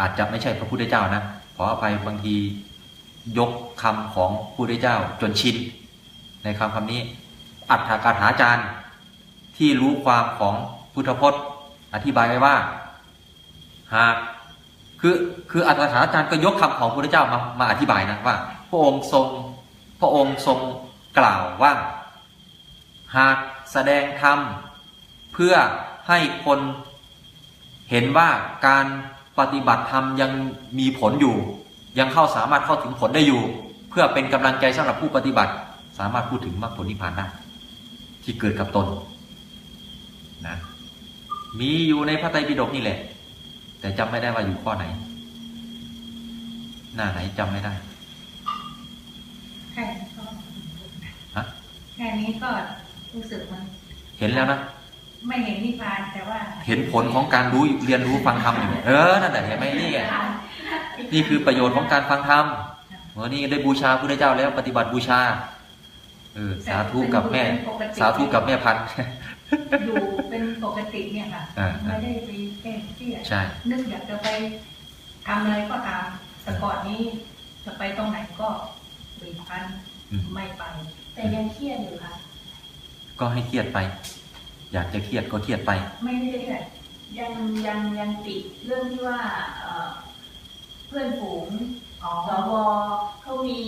อาจจะไม่ใช่พระพุทธเจ้านะขออภัยบางทียกคำของพระพุทธเจ้าจนชินในคำคำนี้ อัฏฐกาถาจารย์ที่รู้ความของพุทธพจน์ อธิบายไว้ว่าหากคือคืออัฏฐกาถาจารย์ก็ยกคำของพระพุทธเจ้ามามาอธิบายนะว่า พระองค์ทรง พระองค์ทรงกล่าวว่า หากแสดงธรรม เพื่อให้คนเห็นว่าการปฏิบัติธรรมยังมีผลอยู่ ยังเข้าสามารถเข้าถึงผลได้อยู่ เพื่อเป็นกำลังใจสำหรับผู้ปฏิบัติ สามารถพูดถึงมรรคผลนิพพานได้ที่เกิดกับตนนะมีอยู่ในพระไตรปิฎกนี่แหละ แต่จำไม่ได้ว่าอยู่ข้อไหน หน้าไหนจำไม่ได้ แค่นี้ก็ ฮะ แค่นี้ก็รู้สึกมันเห็นแล้วนะ ไม่เห็นนิพพานแต่ว่า เห็นผลของการรู้เรียนรู้ฟังธรรมอยู่เนี่ยเออนั่นแหละเห็นไหมนี่ไงนี่คือประโยชน์ของการฟังธรรมวันนี้ได้บูชาพระเจ้าแล้วปฏิบัติบูชาเออสาธุกับแม่ สาธุกับแม่พันธุ์อยู่เป็นปกติเนี่ยค่ะอ่าไม่ได้ไปแก้เครียดใช่นึกอยากจะไปทำอะไรก็ตามแต่ก่อนนี้จะไปตรงไหนก็บีบคั้นอืมไม่ไป แต่ยังเครียดอยู่ค่ะ ก็ให้เครียดไป อยากจะเครียดก็เครียดไป ไม่ได้เครียดยังยังยังติดเรื่องที่ว่าเอ่อเพื่อนฝูงอ๋อสวเขามี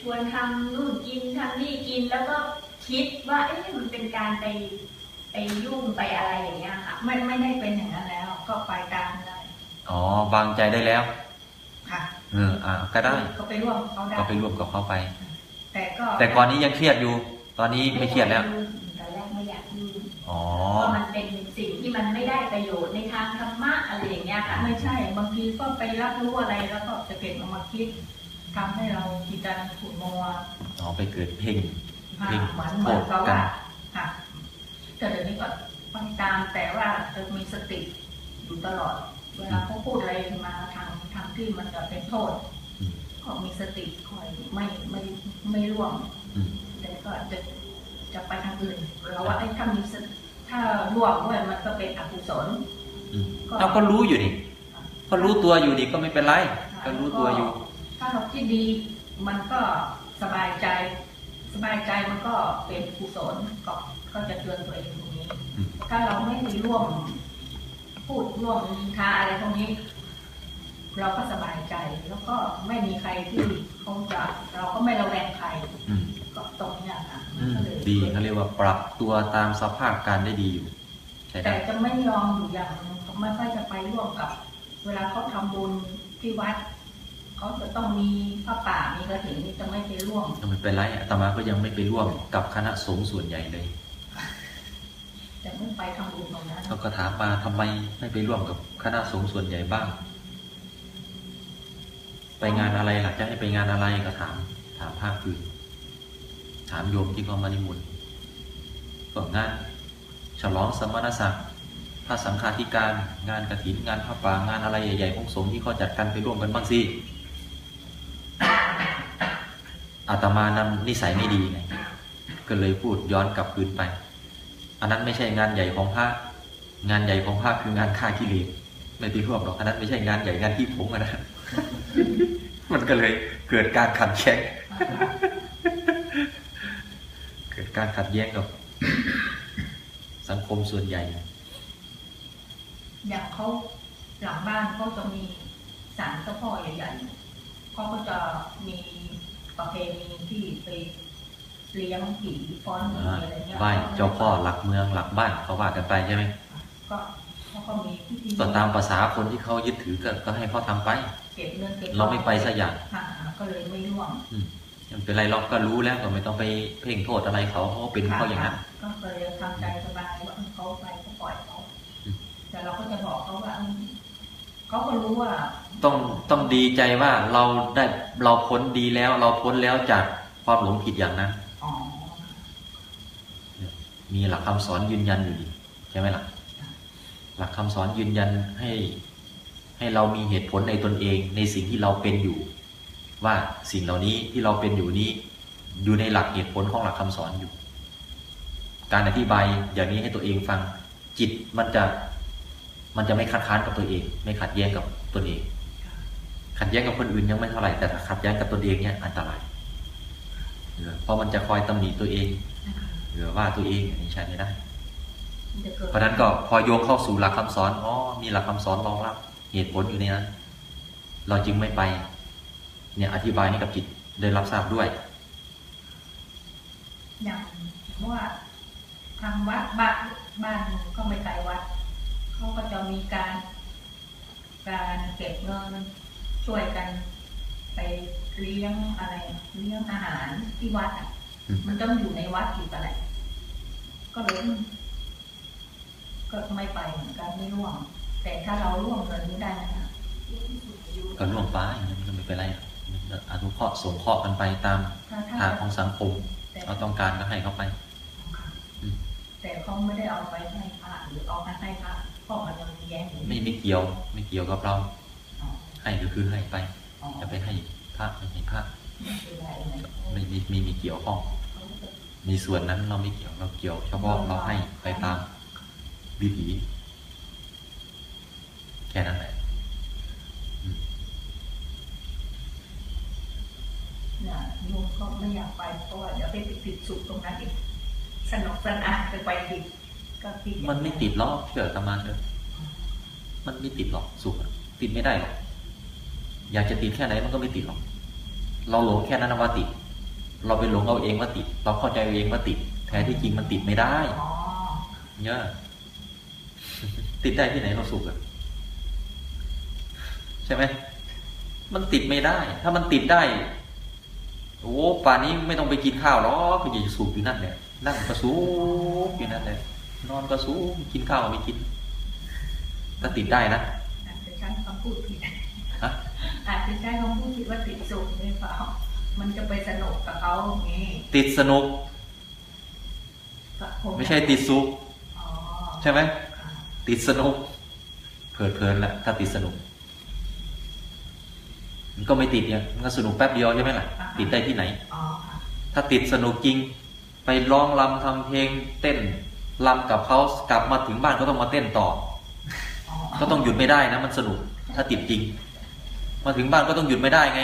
ชวนทำนู่นกินทำนี่กินแล้วก็คิดว่าเอ๊ะมันเป็นการไปไปยุ่งไปอะไรอย่างเงี้ยค่ะ ไม่ไม่ได้เป็นอย่างนั้นแล้ว ก็ไปตามได้อ๋อวางใจได้แล้ว ค่ะ เอออะก็ได้ก็ไปร่วมเขาได้ก็ไปร่วมกับเขาไป แต่ก็แต่ก่อนนี้ยังเครียดอยู่ ตอนนี้ไม่เครียดแล้วตอนแรกไม่อยากยุ่งอ๋อเพราะมันเป็นสิ่งที่มันไม่ได้ประโยชน์ในทางธรรมะอะไรอย่างเงี้ยค่ะไม่ใช่ บางทีก็ไปรับรู้อะไรแล้วก็จะเก็บเอามาคิดทำให้เราจิตใจขุ่นมัวอ๋อไปเกิดเพ่งค่ะเพ่งเหมือนโทเหมือนษกับกัว่านค่ะแต่เดี๋ยวนี้ก็ฟังตามแต่ว่าจะมีสติอยู่ตลอด เวลาเขาพูดอะไรมาทางทางที่มันจะเป็นโทษ อืมก็มีสติคอยไม่ไม่ไม่ร่วมอืมแต่ก็จะจะไปทางอื่นเราว่าไอ้ถ้ามีสติถ้าร่วมด้วยมันก็เป็นอกุศลอืมก็เราก็รู้อยู่นี่ก็รู้ตัวอยู่นี่ก็ไม่เป็นไร ก็รู้ตัวอยู่ ถ้าเราคิดดีมันก็สบายใจ สบายใจมันก็เป็นกุศลก็ก็จะเตือนตัวเองตรงนี้อืมถ้าเราไม่ไปร่วม พูดร่วมนินทาอะไรตรงนี้ เราก็สบายใจแล้วก็ไม่มีใครที่เขาจะเราก็ไม่ระแวงใครอืมก็ตรงเนี้ยค่ะอืมก็เลยดีเขาเรียกว่าปรับตัวตามสภาพการได้ดีอยู่ ใช่แต่ได้จะไม่ยอมอยู่อย่างหนึ่งเขาไม่ค่อยจะไปร่วมกับ เวลาเขาทำบุญที่วัดเขาจะต้องมีพระป่ามีกระถิ่นนี่จะไม่ไปร่วมก็ไม่เป็นไรอาตมาก็ยังไม่ไปร่วมกับคณะสงฆ์ส่วนใหญ่เลย แต่ไม่ไปทำบุญตรงนั้นเขาก็ถามมาทำไมไม่ไปร่วมกับคณะสงฆ์ส่วนใหญ่บ้าง ไปงานอะไรหล่ะจะให้ไปงานอะไรก็ถาม ถามภาคพื้นถามโยมที่เขามานิมนต์ก็งานฉลองสมณศักดิ์พระสังฆาธิการงานกฐินงานพระป่างานอะไรใหญ่ๆของสงฆ์ที่เขาจัดกันไปร่วมกันบ้างสิอาตมานำนิสัยไม่ดีไงก็เลยพูดย้อนกลับคืนไป อันนั้นไม่ใช่งานใหญ่ของพระงานใหญ่ของพระคืองานฆ่ากิเลสไม่ไปร่วมหรอกอันนั้นไม่ใช่งานใหญ่งานที่ผงอะนะ มันก็เลยเกิดการขัดแย้ง เกิดการขัดแย้งกับสังคมส่วนใหญ่อย่างเขาหลังบ้านเขาจะมีศาลเจ้าพ่อใหญ่ๆเขาก็จะมีประเพณีที่ไปเลี้ยงผีฟ้อนผีอะไรเงี้ยไหว้เจ้าพ่อหลักเมืองหลักบ้านเขาว่ากันไปใช่ไหมก็เขา ก็มีพิธีก็ตามภาษาคนที่เขายึดถือก็ก็ให้เขาทำไปเก็บเงินเก็บทองเราไม่ไปสักอย่างค่ะก็เลยไม่ร่วมอืมไม่เป็นไรเราก็รู้แล้วก็ไม่ต้องไปเพ่งโทษอะไรเขาเพราะเขาเป็นเขาอย่างนั้นก็เลยทำใจสบายว่าเขาไปก็ปล่อยเขาอืมแต่เราก็จะบอกเขาว่าเขาก็รู้ว่า ต้องต้องดีใจว่าเราได้เราพ้นดีแล้ว เราพ้นแล้วจากความหลงผิดอย่างนั้นอ๋อมีหลักคำสอนยืนยันอยู่ดีใช่ไหมล่ะ หลักคำสอนยืนยันให้ให้เรามีเหตุผลในตนเองในสิ่งที่เราเป็นอยู่ ว่าสิ่งเหล่านี้ที่เราเป็นอยู่นี้อยู่ในหลักเหตุผลของหลักคำสอนอยู่ การอธิบายอย่างนี้ให้ตัวเองฟังจิตมันจะมันจะไม่คัดค้านกับตัวเอง ไม่ขัดแย้งกับตนเอง ขัดแย้งกับคนอื่นยังไม่เท่าไหร่แต่ถ้าขัดแย้งกับตนเองเนี่ยอันตรายเพราะมันจะคอยตำหนิตัวเองหรือว่าตัวเองอันนี้ใช้ไม่ได้ เกิดเพราะฉะนั้นก็พอโยงเข้าสู่หลักคำสอนอ๋อมีหลักคำสอนรองรับ เหตุผลอยู่ในนั้น เราจึงไม่ไป เนี่ยอธิบายให้กับจิตได้รับทราบด้วย อย่างว่าทางวัดบ้านบ้านก็ไม่ไกลวัดเขาก็จะมีการ การเก็บเงินช่วยกัน ไปเลี้ยงอะไรเลี้ยงอาหารที่วัดอะอืมมันต้องอยู่ในวัดอีกอะไร ก็เลย ก็ไม่ไปเหมือนกันไม่ร่วม แต่ถ้าเราร่วมเงินไม่ได้นะคะก็ร่วมป้าอย่างนั้นก็ไม่เป็นไรอนุเคราะห์สงเคราะห์กันไปตามถ้าถ้าทางของสังคมแต่เราต้องการก็ให้เขาไปอืมแต่เขาไม่ได้เอาไปให้พระหรือเอาไปให้พระเพราะมันยังมีแย้งอยู่ไม่ไม่เกี่ยว ไม่เกี่ยวกับเราอ๋อให้ก็คือให้ไปอ๋อจะไปให้พระไม่ให้พระไม่เป็นไรเลยไม่มีมีมีเกี่ยวข้อง มีส่วนนั้นเราไม่เกี่ยวเราเกี่ยวเฉพาะเราให้ไปตาม วิถี แค่นั้นแหละเนี่ยโยมก็ไม่อยากไปเพราะว่าเดี๋ยวไปติดสุขตรงนั้นอีกสนุกสนานไปไปอีกก็ติดอย่างมันไม่ติดหรอกเชื่ออาตมาเถอะมันไม่ติดหรอกสุขอะติดไม่ได้หรอกอยากจะติดแค่ไหนมันก็ไม่ติดหรอก เราหลงแค่นั้นนะว่าติด เราไปหลงเอาเองว่าติด เราเข้าใจเอาเองว่าติด แท้ที่จริงมันติดไม่ได้อ๋อเนี่ย ติดได้ที่ไหนเราสุขอะใช่ไหมมันติดไม่ได้ ถ้ามันติดได้โอ้ป่านนี้ไม่ต้องไปกินข้าวหรอกก็จะสูบอยู่นั่นแหละนั่งก็สูบอยู่นั่นแหละนอนก็สูบกินข้าวไม่กินถ้าติดได้นะอาจจะใช้คำพูดผิดฮะอาจจะใช้คำพูดผิดว่าติดสุขหรือเปล่ามันจะไปสนุกกับเขาอย่างนี้ติดสนุกก็คงไม่ใช่ติดสุขอ๋อใช่ไหมค่ะ ติดสนุกเพลิดเพลินแหละถ้าติดสนุก มันก็ไม่ติดเนี่ยมันก็สนุกแป๊บเดียวใช่ไหมล่ะ ติดได้ที่ไหนถ้าติดสนุกจริง ไปร้องรำทำเพลง เต้นรำกับเขากลับมาถึงบ้านก็ต้องมาเต้นต่ออ๋อก็ต้องหยุดไม่ได้นะ มันสนุก ถ้าติดจริง มาถึงบ้านก็ต้องหยุดไม่ได้ไง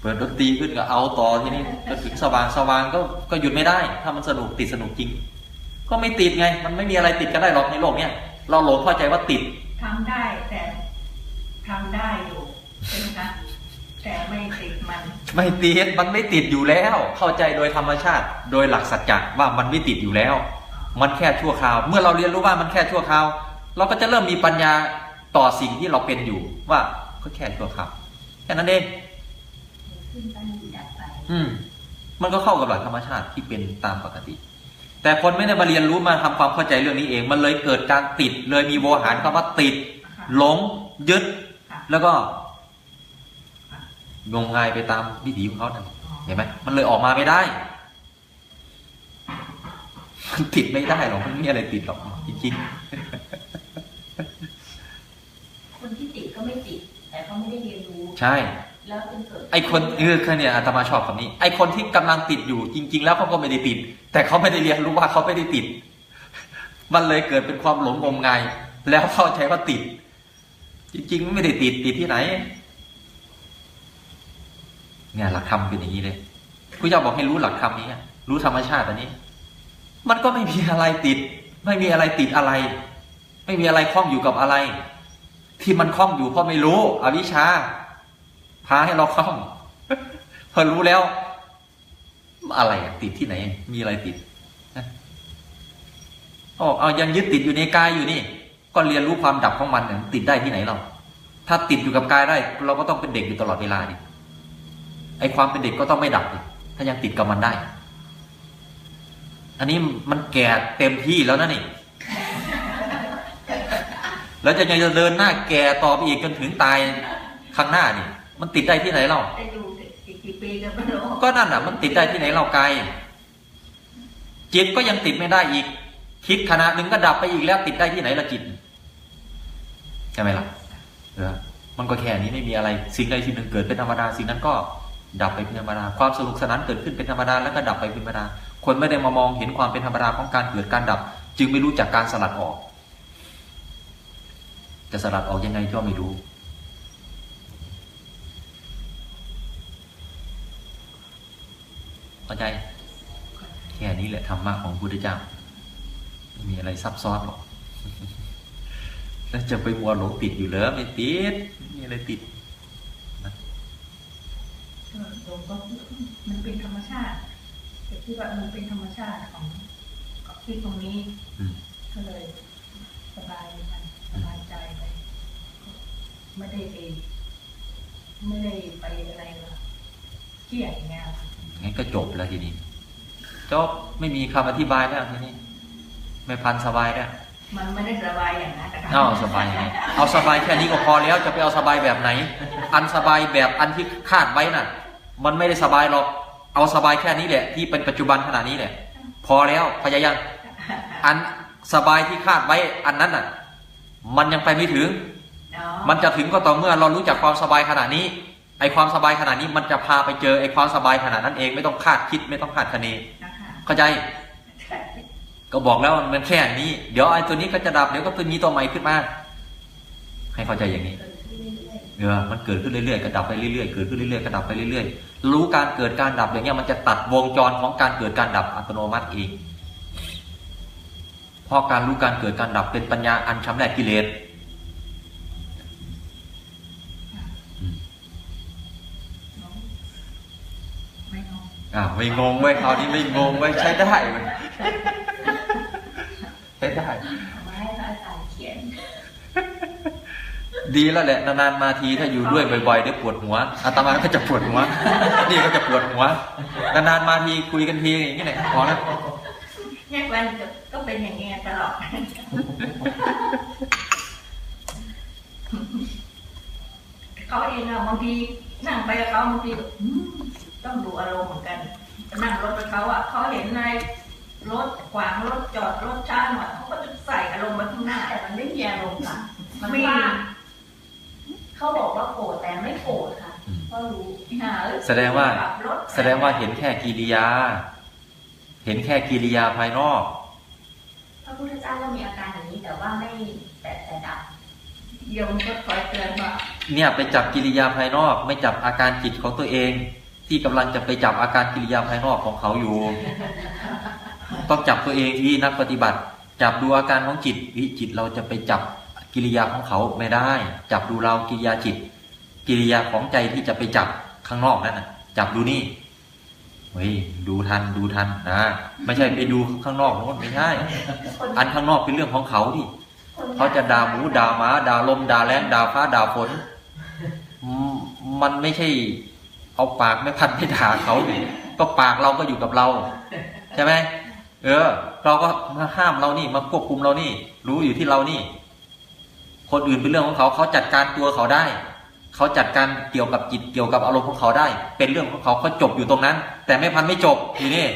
เปิดดนตรีขึ้นก็เอาต่อทีนี้ก็ถึงสว่างสว่างก็ก็หยุดไม่ได้ ถ้ามันสนุกติดสนุกจริง ก็ไม่ติดไง มันไม่มีอะไรติดกันได้หรอกในโลกเนี้ยเราหลงเข้าใจว่าติดทำได้แต่ทำได้อยู่ใช่ไหมคะแต่ไม่ติดมัน ไม่ติดมันไม่ติดอยู่แล้ว เข้าใจโดยธรรมชาติ โดยหลักสัจจะว่ามันไม่ติดอยู่แล้ว มันแค่ชั่วคราว เมื่อเราเรียนรู้ว่ามันแค่ชั่วคราว เราก็จะเริ่มมีปัญญาต่อสิ่งที่เราเป็นอยู่ว่าก็แค่ชั่วคราวแค่นั้นเองขึ้นตั้งอยู่ดับไปอืมมันก็เข้ากับหลักธรรมชาติที่เป็นตามปกติ แต่คนไม่ได้มาเรียนรู้มาทำความเข้าใจเรื่องนี้เอง มันเลยเกิดการติด เลยมีโวหารคำว่าติดค่ะหลง ยึดค่ะแล้วก็ค่ะงมงายไปตามวิถีของเขานั่นอ๋อเห็นไหมมันเลยออกมาไม่ได้ มันติดไม่ได้หรอกมันไม่มีอะไรติดหรอกจริงคนที่ติดก็ไม่ติด แต่เขาไม่ได้เรียนรู้ๆใช่ แล้วจนเกิดไอคนเออคือเนี่ยอาตมาชอบคำนี้ ไอคนที่กำลังติดอยู่จริง ๆ แล้วเขาก็ไม่ได้ติด แต่เขาไม่ได้เรียนรู้ว่าเขาไม่ได้ติด มันเลยเกิดเป็นความหลงงมงาย แล้วเข้าใจว่าติด จริงๆไม่ได้ติดติดที่ไหน เนี่ยหลักธรรมเป็นอย่างนี้เลยผู้เจ้าบอกให้รู้หลักธรรมนี้รู้ธรรมชาติอันนี้ มันก็ไม่มีอะไรติด ไม่มีอะไรติดอะไร ไม่มีอะไรคล้องอยู่กับอะไร ที่มันคล้องอยู่เพราะไม่รู้ อวิชชา พาให้เราคล่องพอรู้แล้ว อะไรอะติดที่ไหน มีอะไรติดอ๋อเอายังยึดติดอยู่ในกายอยู่นี่ ก็เรียนรู้ความดับของมันเนี่ยติดได้ที่ไหนเรา ถ้าติดอยู่กับกายได้ เราก็ต้องเป็นเด็กอยู่ตลอดเวลาดิไอความเป็นเด็กก็ต้องไม่ดับดิถ้ายังติดกับมันได้ อันนี้มันแก่เต็มที่แล้วนะนี่แล้วจะยังจะเดินหน้าแก่ต่อไปอีกจนถึงตายข้างหน้านี่ มันติดได้ที่ไหนเราจะอยู่กี่กี่ปีกันไม่รู้ก็นั่นอะ มันติดได้ที่ไหนเรากายจิตก็ยังติดไม่ได้อีก คิดขณะหนึ่งก็ดับไปอีกแล้ว ติดได้ที่ไหนละจิตใช่ไหมล่ะเออมันก็แค่นี้ไม่มีอะไร สิ่งใดสิ่งหนึ่งเกิดเป็นธรรมดาสิ่งนั้นก็ดับไปเป็นธรรมดาความสนุกสนานเกิดขึ้นเป็นธรรมดาแล้วก็ดับไปเป็นธรรมดาคนไม่ได้มามองเห็นความเป็นธรรมดาของการเกิดการดับ จึงไม่รู้จักการสลัดออก จะสลัดออกยังไงก็ไม่รู้ เข้าใจ แค่นี้แหละธรรมะของพระพุทธเจ้าไม่มีอะไรซับซ้อนหรอกแล้วจะไปมัวหลงติดอยู่เหรอไม่ติดไม่มีอะไรติดเออโยมก็มันเป็นธรรมชาติแต่ที่ว่ามันเป็นธรรมชาติของคิดตรงนี้อืมก็เลยสบายมันสบายใจไปไม่ได้ไปไม่ได้ไปอะไรหรอกเครียดอย่างเงี้ยค่ะ งั้นก็จบแล้วทีนี้จบไม่มีคำอธิบายแล้วทีนี้ไม่พันสบายแล้วมันไม่ได้สบายอย่างนั้นนะคะเอาสบายยังไงเอาสบายแค่นี้ก็พอแล้วจะไปเอาสบายแบบไหน อันสบายแบบอันที่คาดไว้น่ะ มันไม่ได้สบายหรอก เอาสบายแค่นี้แหละ ที่เป็นปัจจุบันขณะนี้แหละ พอแล้วพยายามอันสบายที่คาดไว้อันนั้นน่ะ มันยังไปไม่ถึงเนาะมันจะถึงก็ต่อเมื่อเรารู้จักความสบายขนาดนี้ ไอความสบายขนาดนี้มันจะพาไปเจอไอความสบายขนาดนั้นเองไม่ต้องคาดคิดไม่ต้องคาดคะเนนะคะเข้าใจใช่ก็บอกแล้วมันแค่นี้ เดี๋ยวไอ้ตัวนี้ก็จะดับเดี๋ยวก็ตัวนี้ตัวใหม่ขึ้นมา ให้เข้าใจอย่างนี้เกิดขึ้นเรื่อยเออมันเกิดขึ้นเรื่อยๆก็ดับไปเรื่อยๆเกิดขึ้นเรื่อยๆก็ดับไปเรื่อยๆรู้การเกิดการดับอย่างเงี้ยมันจะตัดวงจรของการเกิดการดับอัตโนมัติเองเพราะการรู้การเกิดการดับเป็นปัญญาอันชำระกิเลสอืม เนาะไม่เอาอ่าไม่งงเว้ยคราวนี้ไม่งงเว้ยใช้ได้เว้ยใช้ได้ๆเอามาให้พระอาจารย์เขียน ดีแล้วแหละนานๆมาทีถ้าอยู่ด้วยบ่อยๆได้ปวดหัวอาตมาก็จะปวดหัว นี่ก็จะปวดหัวนานๆมาทีคุยกันทีอย่างนี้แหละพอแล้วเนี่ยวันจะก็เป็นอย่างเงี้ยตลอดเขาเองอะบางทีนั่งไปกับเขาบางทีแบบอืม ต้องดูอารมณ์เหมือนกันนั่งรถไปเขาอะเขาเห็นในรถขวางรถจอดรถช้าหน่อยเขาก็จะใส่อารมณ์ไปข้างหน้าแต่มันไม่มีอารมณ์ค่ะ มันไม่ว่างเขาบอกว่าโกรธแต่ไม่โกรธค่ะอืมก็รู้หาเอ้ยแสดงว่าขับรถแสดงว่าเห็นแค่กิริยา เห็นแค่กิริยาภายนอกพระพุทธเจ้าก็มีอาการอย่างนี้แต่ว่าไม่แต่แต่ดับโยมก็คอยเตือนว่าเนี่ยไปจับกิริยาภายนอก ไม่จับอาการจิตของตัวเอง ที่กำลังจะไปจับอาการกิริยาภายนอกของเขาอยู่ ต้องจับตัวเองที่นักปฏิบัติ จับดูอาการของจิตวิจิตเราจะไปจับกิริยาของเขาไม่ได้ จับดูเรากิริยาจิต กิริยาของใจที่จะไปจับข้างนอกนั่นน่ะจับดูนี่เฮ้ยดูทันดูทันนะไม่ใช่ไปดูข้างนอกโน้นไม่ใช่คนอันข้างนอกเป็นเรื่องของเขาที่คนเขาจะด่าหมูด่าหมาด่าลมด่าแรงด่าฟ้าด่าฝนอืมมันไม่ใช่ เอาปากไม่พันไม่ด่าเขาดิก็ปากเราก็อยู่กับเรา ใช่ไหมเออ เราก็มาห้ามเรานี่มาควบคุมเรานี่ รู้อยู่ที่เรานี่ คนอื่นเป็นเรื่องของเขาเขาจัดการตัวเขาได้ เขาจัดการเกี่ยวกับจิตเกี่ยวกับอารมณ์ของเขาได้ เป็นเรื่องของเขาเขาจบอยู่ตรงนั้น แต่ไม่พันไม่จบอยู่นี่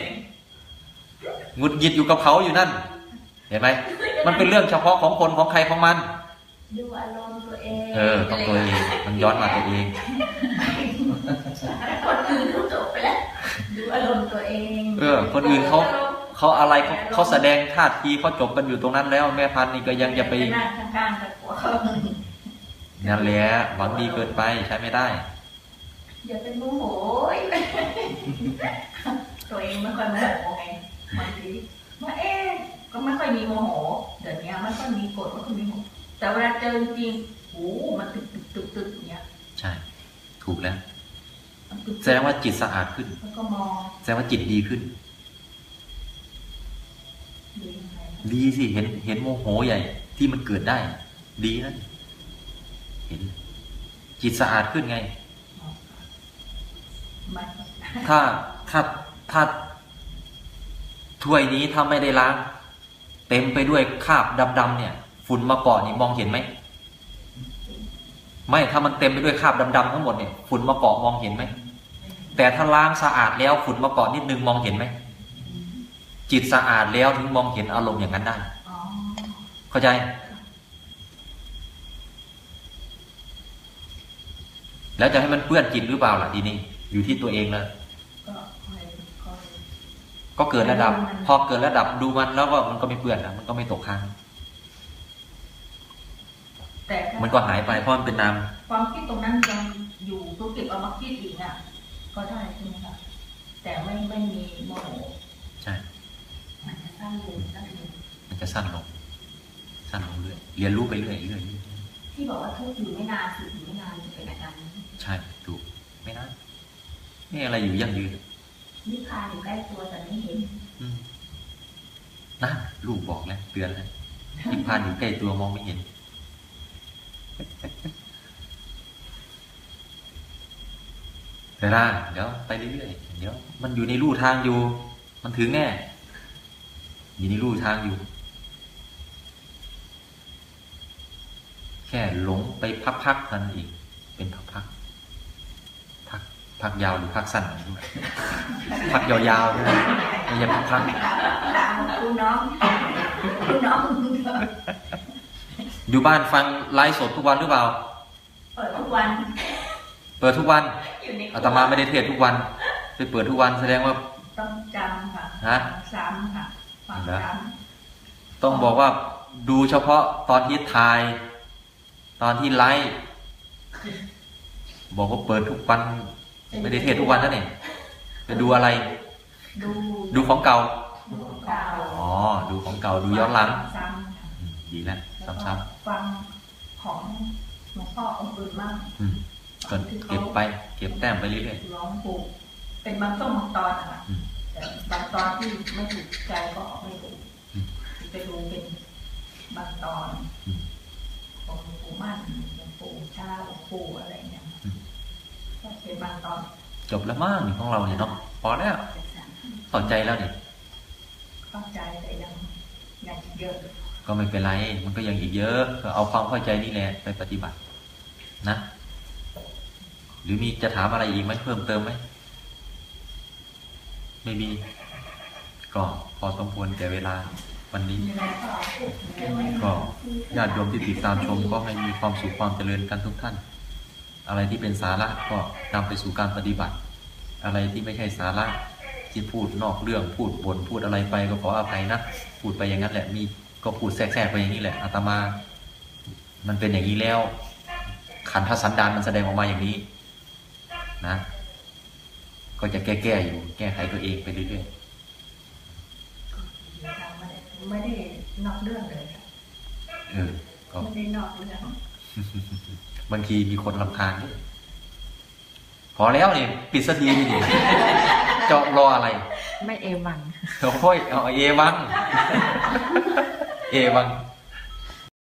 หงุดหงิดอยู่กับเขาอยู่นั่น เห็นไหมมันเป็นเรื่องเฉพาะของคนของใครของมัน ดูอารมณ์ตัวเองเออต้องตัวเองมันย้อนมาตัวเองคนอื่นเขาจบไปแล้วดูอารมณ์ตัวเอง เออ คนอื่นเขาเขาอะไรเขาเขาแสดงท่าทีเขาจบกันอยู่ตรงนั้นแล้ว แม่พันธุ์นี่ก็ยังจะไปนั่งข้างๆกับหัวเขานั่นแหละหวังดีเกินไปใช้ไม่ได้อย่าเป็นโมโหยตัวเองไม่ค่อยโมโหไงบางทีว่าเอ๊ะก็ไม่ค่อยมีโมโหเดี๋ยวนี้ไม่ค่อยมีโกรธไม่ค่อยมีโมโห แต่เวลาเจอจริงๆโอ้โหมันตึกตึกตึกตึกอย่างเงี้ยใช่ ถูกแล้วมันตึกแสดงว่าจิตสะอาดขึ้น แล้วก็มองแสดงว่าจิตดีขึ้นดูยังไงดีสิเห็นเห็นโมโหใหญ่ ที่มันเกิดได้ ดีนะเห็น จิตสะอาดขึ้นไง มันถ้าถ้าถ้าถ้วยนี้ถ้าไม่ได้ล้าง เต็มไปด้วยคราบดำๆเนี่ย ฝุ่นมาเกาะนี่มองเห็นไหมไม่ถ้ามันเต็มไปด้วยคราบดำๆทั้งหมดเนี่ยฝุ่นมาเกาะมองเห็นไหมแต่ถ้าล้างสะอาดแล้วฝุ่นมาเกาะนิดนึงมองเห็นไหมจิตสะอาดแล้วถึงมองเห็นอารมณ์อย่างนั้นได้อ๋อเข้าใจ แล้วจะให้มันเปื้อนจิตหรือเปล่าล่ะทีนี้อยู่ที่ตัวเองแล้วก็คอยคอยก็เกิดระดับดูมันพอเกิดระดับดูมันแล้วก็มันก็ไม่เปื้อนนะมันก็ไม่ตกค้าง แต่ถ้ามันก็หายไปเพราะมันเป็นนามความคิดตรงนั้นยังอยู่ตุกติกเอามาคิดอีกอะ ก็ได้ใช่ไหมคะแต่ไม่ไม่มีโมโหใช่มันจะสร้างลงสร้างลงมันจะสั้นลงสั้นลงเรื่อยเรียนรู้ไปเรื่อยเรื่อยเรื่อยที่บอกว่าทุกข์อยู่ไม่นานสุขอยู่ไม่นานจะเป็นอาการนี้ใช่ถูกไม่นะนี่อะไรอยู่ยั่งยืนนิพพานอยู่ใกล้ตัวแต่ไม่เห็นอืมนะลูกบอกแล้วเตือนแล้วนิพพานอยู่ใกล้ตัวมองไม่เห็น แต่ละเดี๋ยวไปเรื่อยๆเดี๋ยวมันอยู่ในรูทางอยู่ มันถึงแน่ อยู่ในรูทางอยู่ แค่หลงไปพักๆนั่นเองเป็นพักๆพักพักยาวหรือพักสั้นไม่รู้พักยาวๆด้วยไม่ใช่พักตามคุณน้องคุณน้อง อยู่บ้านฟังไลฟ์สดทุกวันหรือเปล่า เปิดทุกวัน เปิดทุกวัน อยู่ในอาตมาไม่ได้เทศทุกวัน ไปเปิดทุกวันแสดงว่า ต้องจำค่ะฮะ ซ้ำค่ะฟังเหรอซ้ต้องบอกว่าดูเฉพาะตอนที่ถ่าย ตอนที่ไลฟ์บอกว่าเปิดทุกวัน ไม่ได้เทศทุกวันนะเนี่ยไปดูอะไรำดูดูของเก่า ดูเก่าอ๋อ ดูของเก่าดูย้อนหลัง ซ้ำค่ะอืมดีแล้วแล้วก็ซ้ำ ฟังของหลวงพ่อองค์อื่นบ้างๆอืมก็เก็บไป เก็บแต้มไปเรื่อยร้องผูกเป็นบางช่วงบางตอนนะคะอืมแต่บางตอนที่ไม่ถูกใจก็ไม่ถูกอืมไปดูเป็นบางตอนอืมของหลวงปู่มั่นหลวงปู่ชาหลวงปู่อะไรเนี่ยอืมก็เป็นบางตอนๆจบแล้วมั้งของเราเนี่ยเนาะพอแล้วเข้าใจแล้วเนี่ยเข้าใจแต่ยังยังอีกเยอะ ก็ไม่เป็นไร มันก็ยังอีกเยอะก็เอาความเข้าใจนี่แหละไปปฏิบัตินะ หรือมีจะถามอะไรอีกไหมเพิ่มเติมไหมไม่มีก็พอสมควรแก่เวลาวันนี้ก็เรื่องไหมก็ญาติโยมที่ติดตามชมก็ให้มีความสุขความเจริญกันทุกท่าน อะไรที่เป็นสาระก็นำไปสู่การปฏิบัติ อะไรที่ไม่ใช่สาระที่พูดนอกเรื่องพูดบนพูดอะไรไปก็ขออภัยนะ พูดไปอย่างนั้นแหละมี ก็พูดแทรกๆไปอย่างนี้แหละอาตมา มันเป็นอย่างนี้แล้ว ขันธสันดานมันแสดงออกมาอย่างนี้ นะ ก็จะแก้ๆอยู่ แก้ไขตัวเองไปเรื่อยไม่ได้ไม่ได้นอกเรื่องเลยค่ะๆเออก็ไม่ได้นอกเรื่องบางทีมีคนลำคาญด้วยพอแล้วนี่ปิดสักทีนี่เจาะรออะไร ไม่เอวังโอ้ยเอาเอวัง เอวัง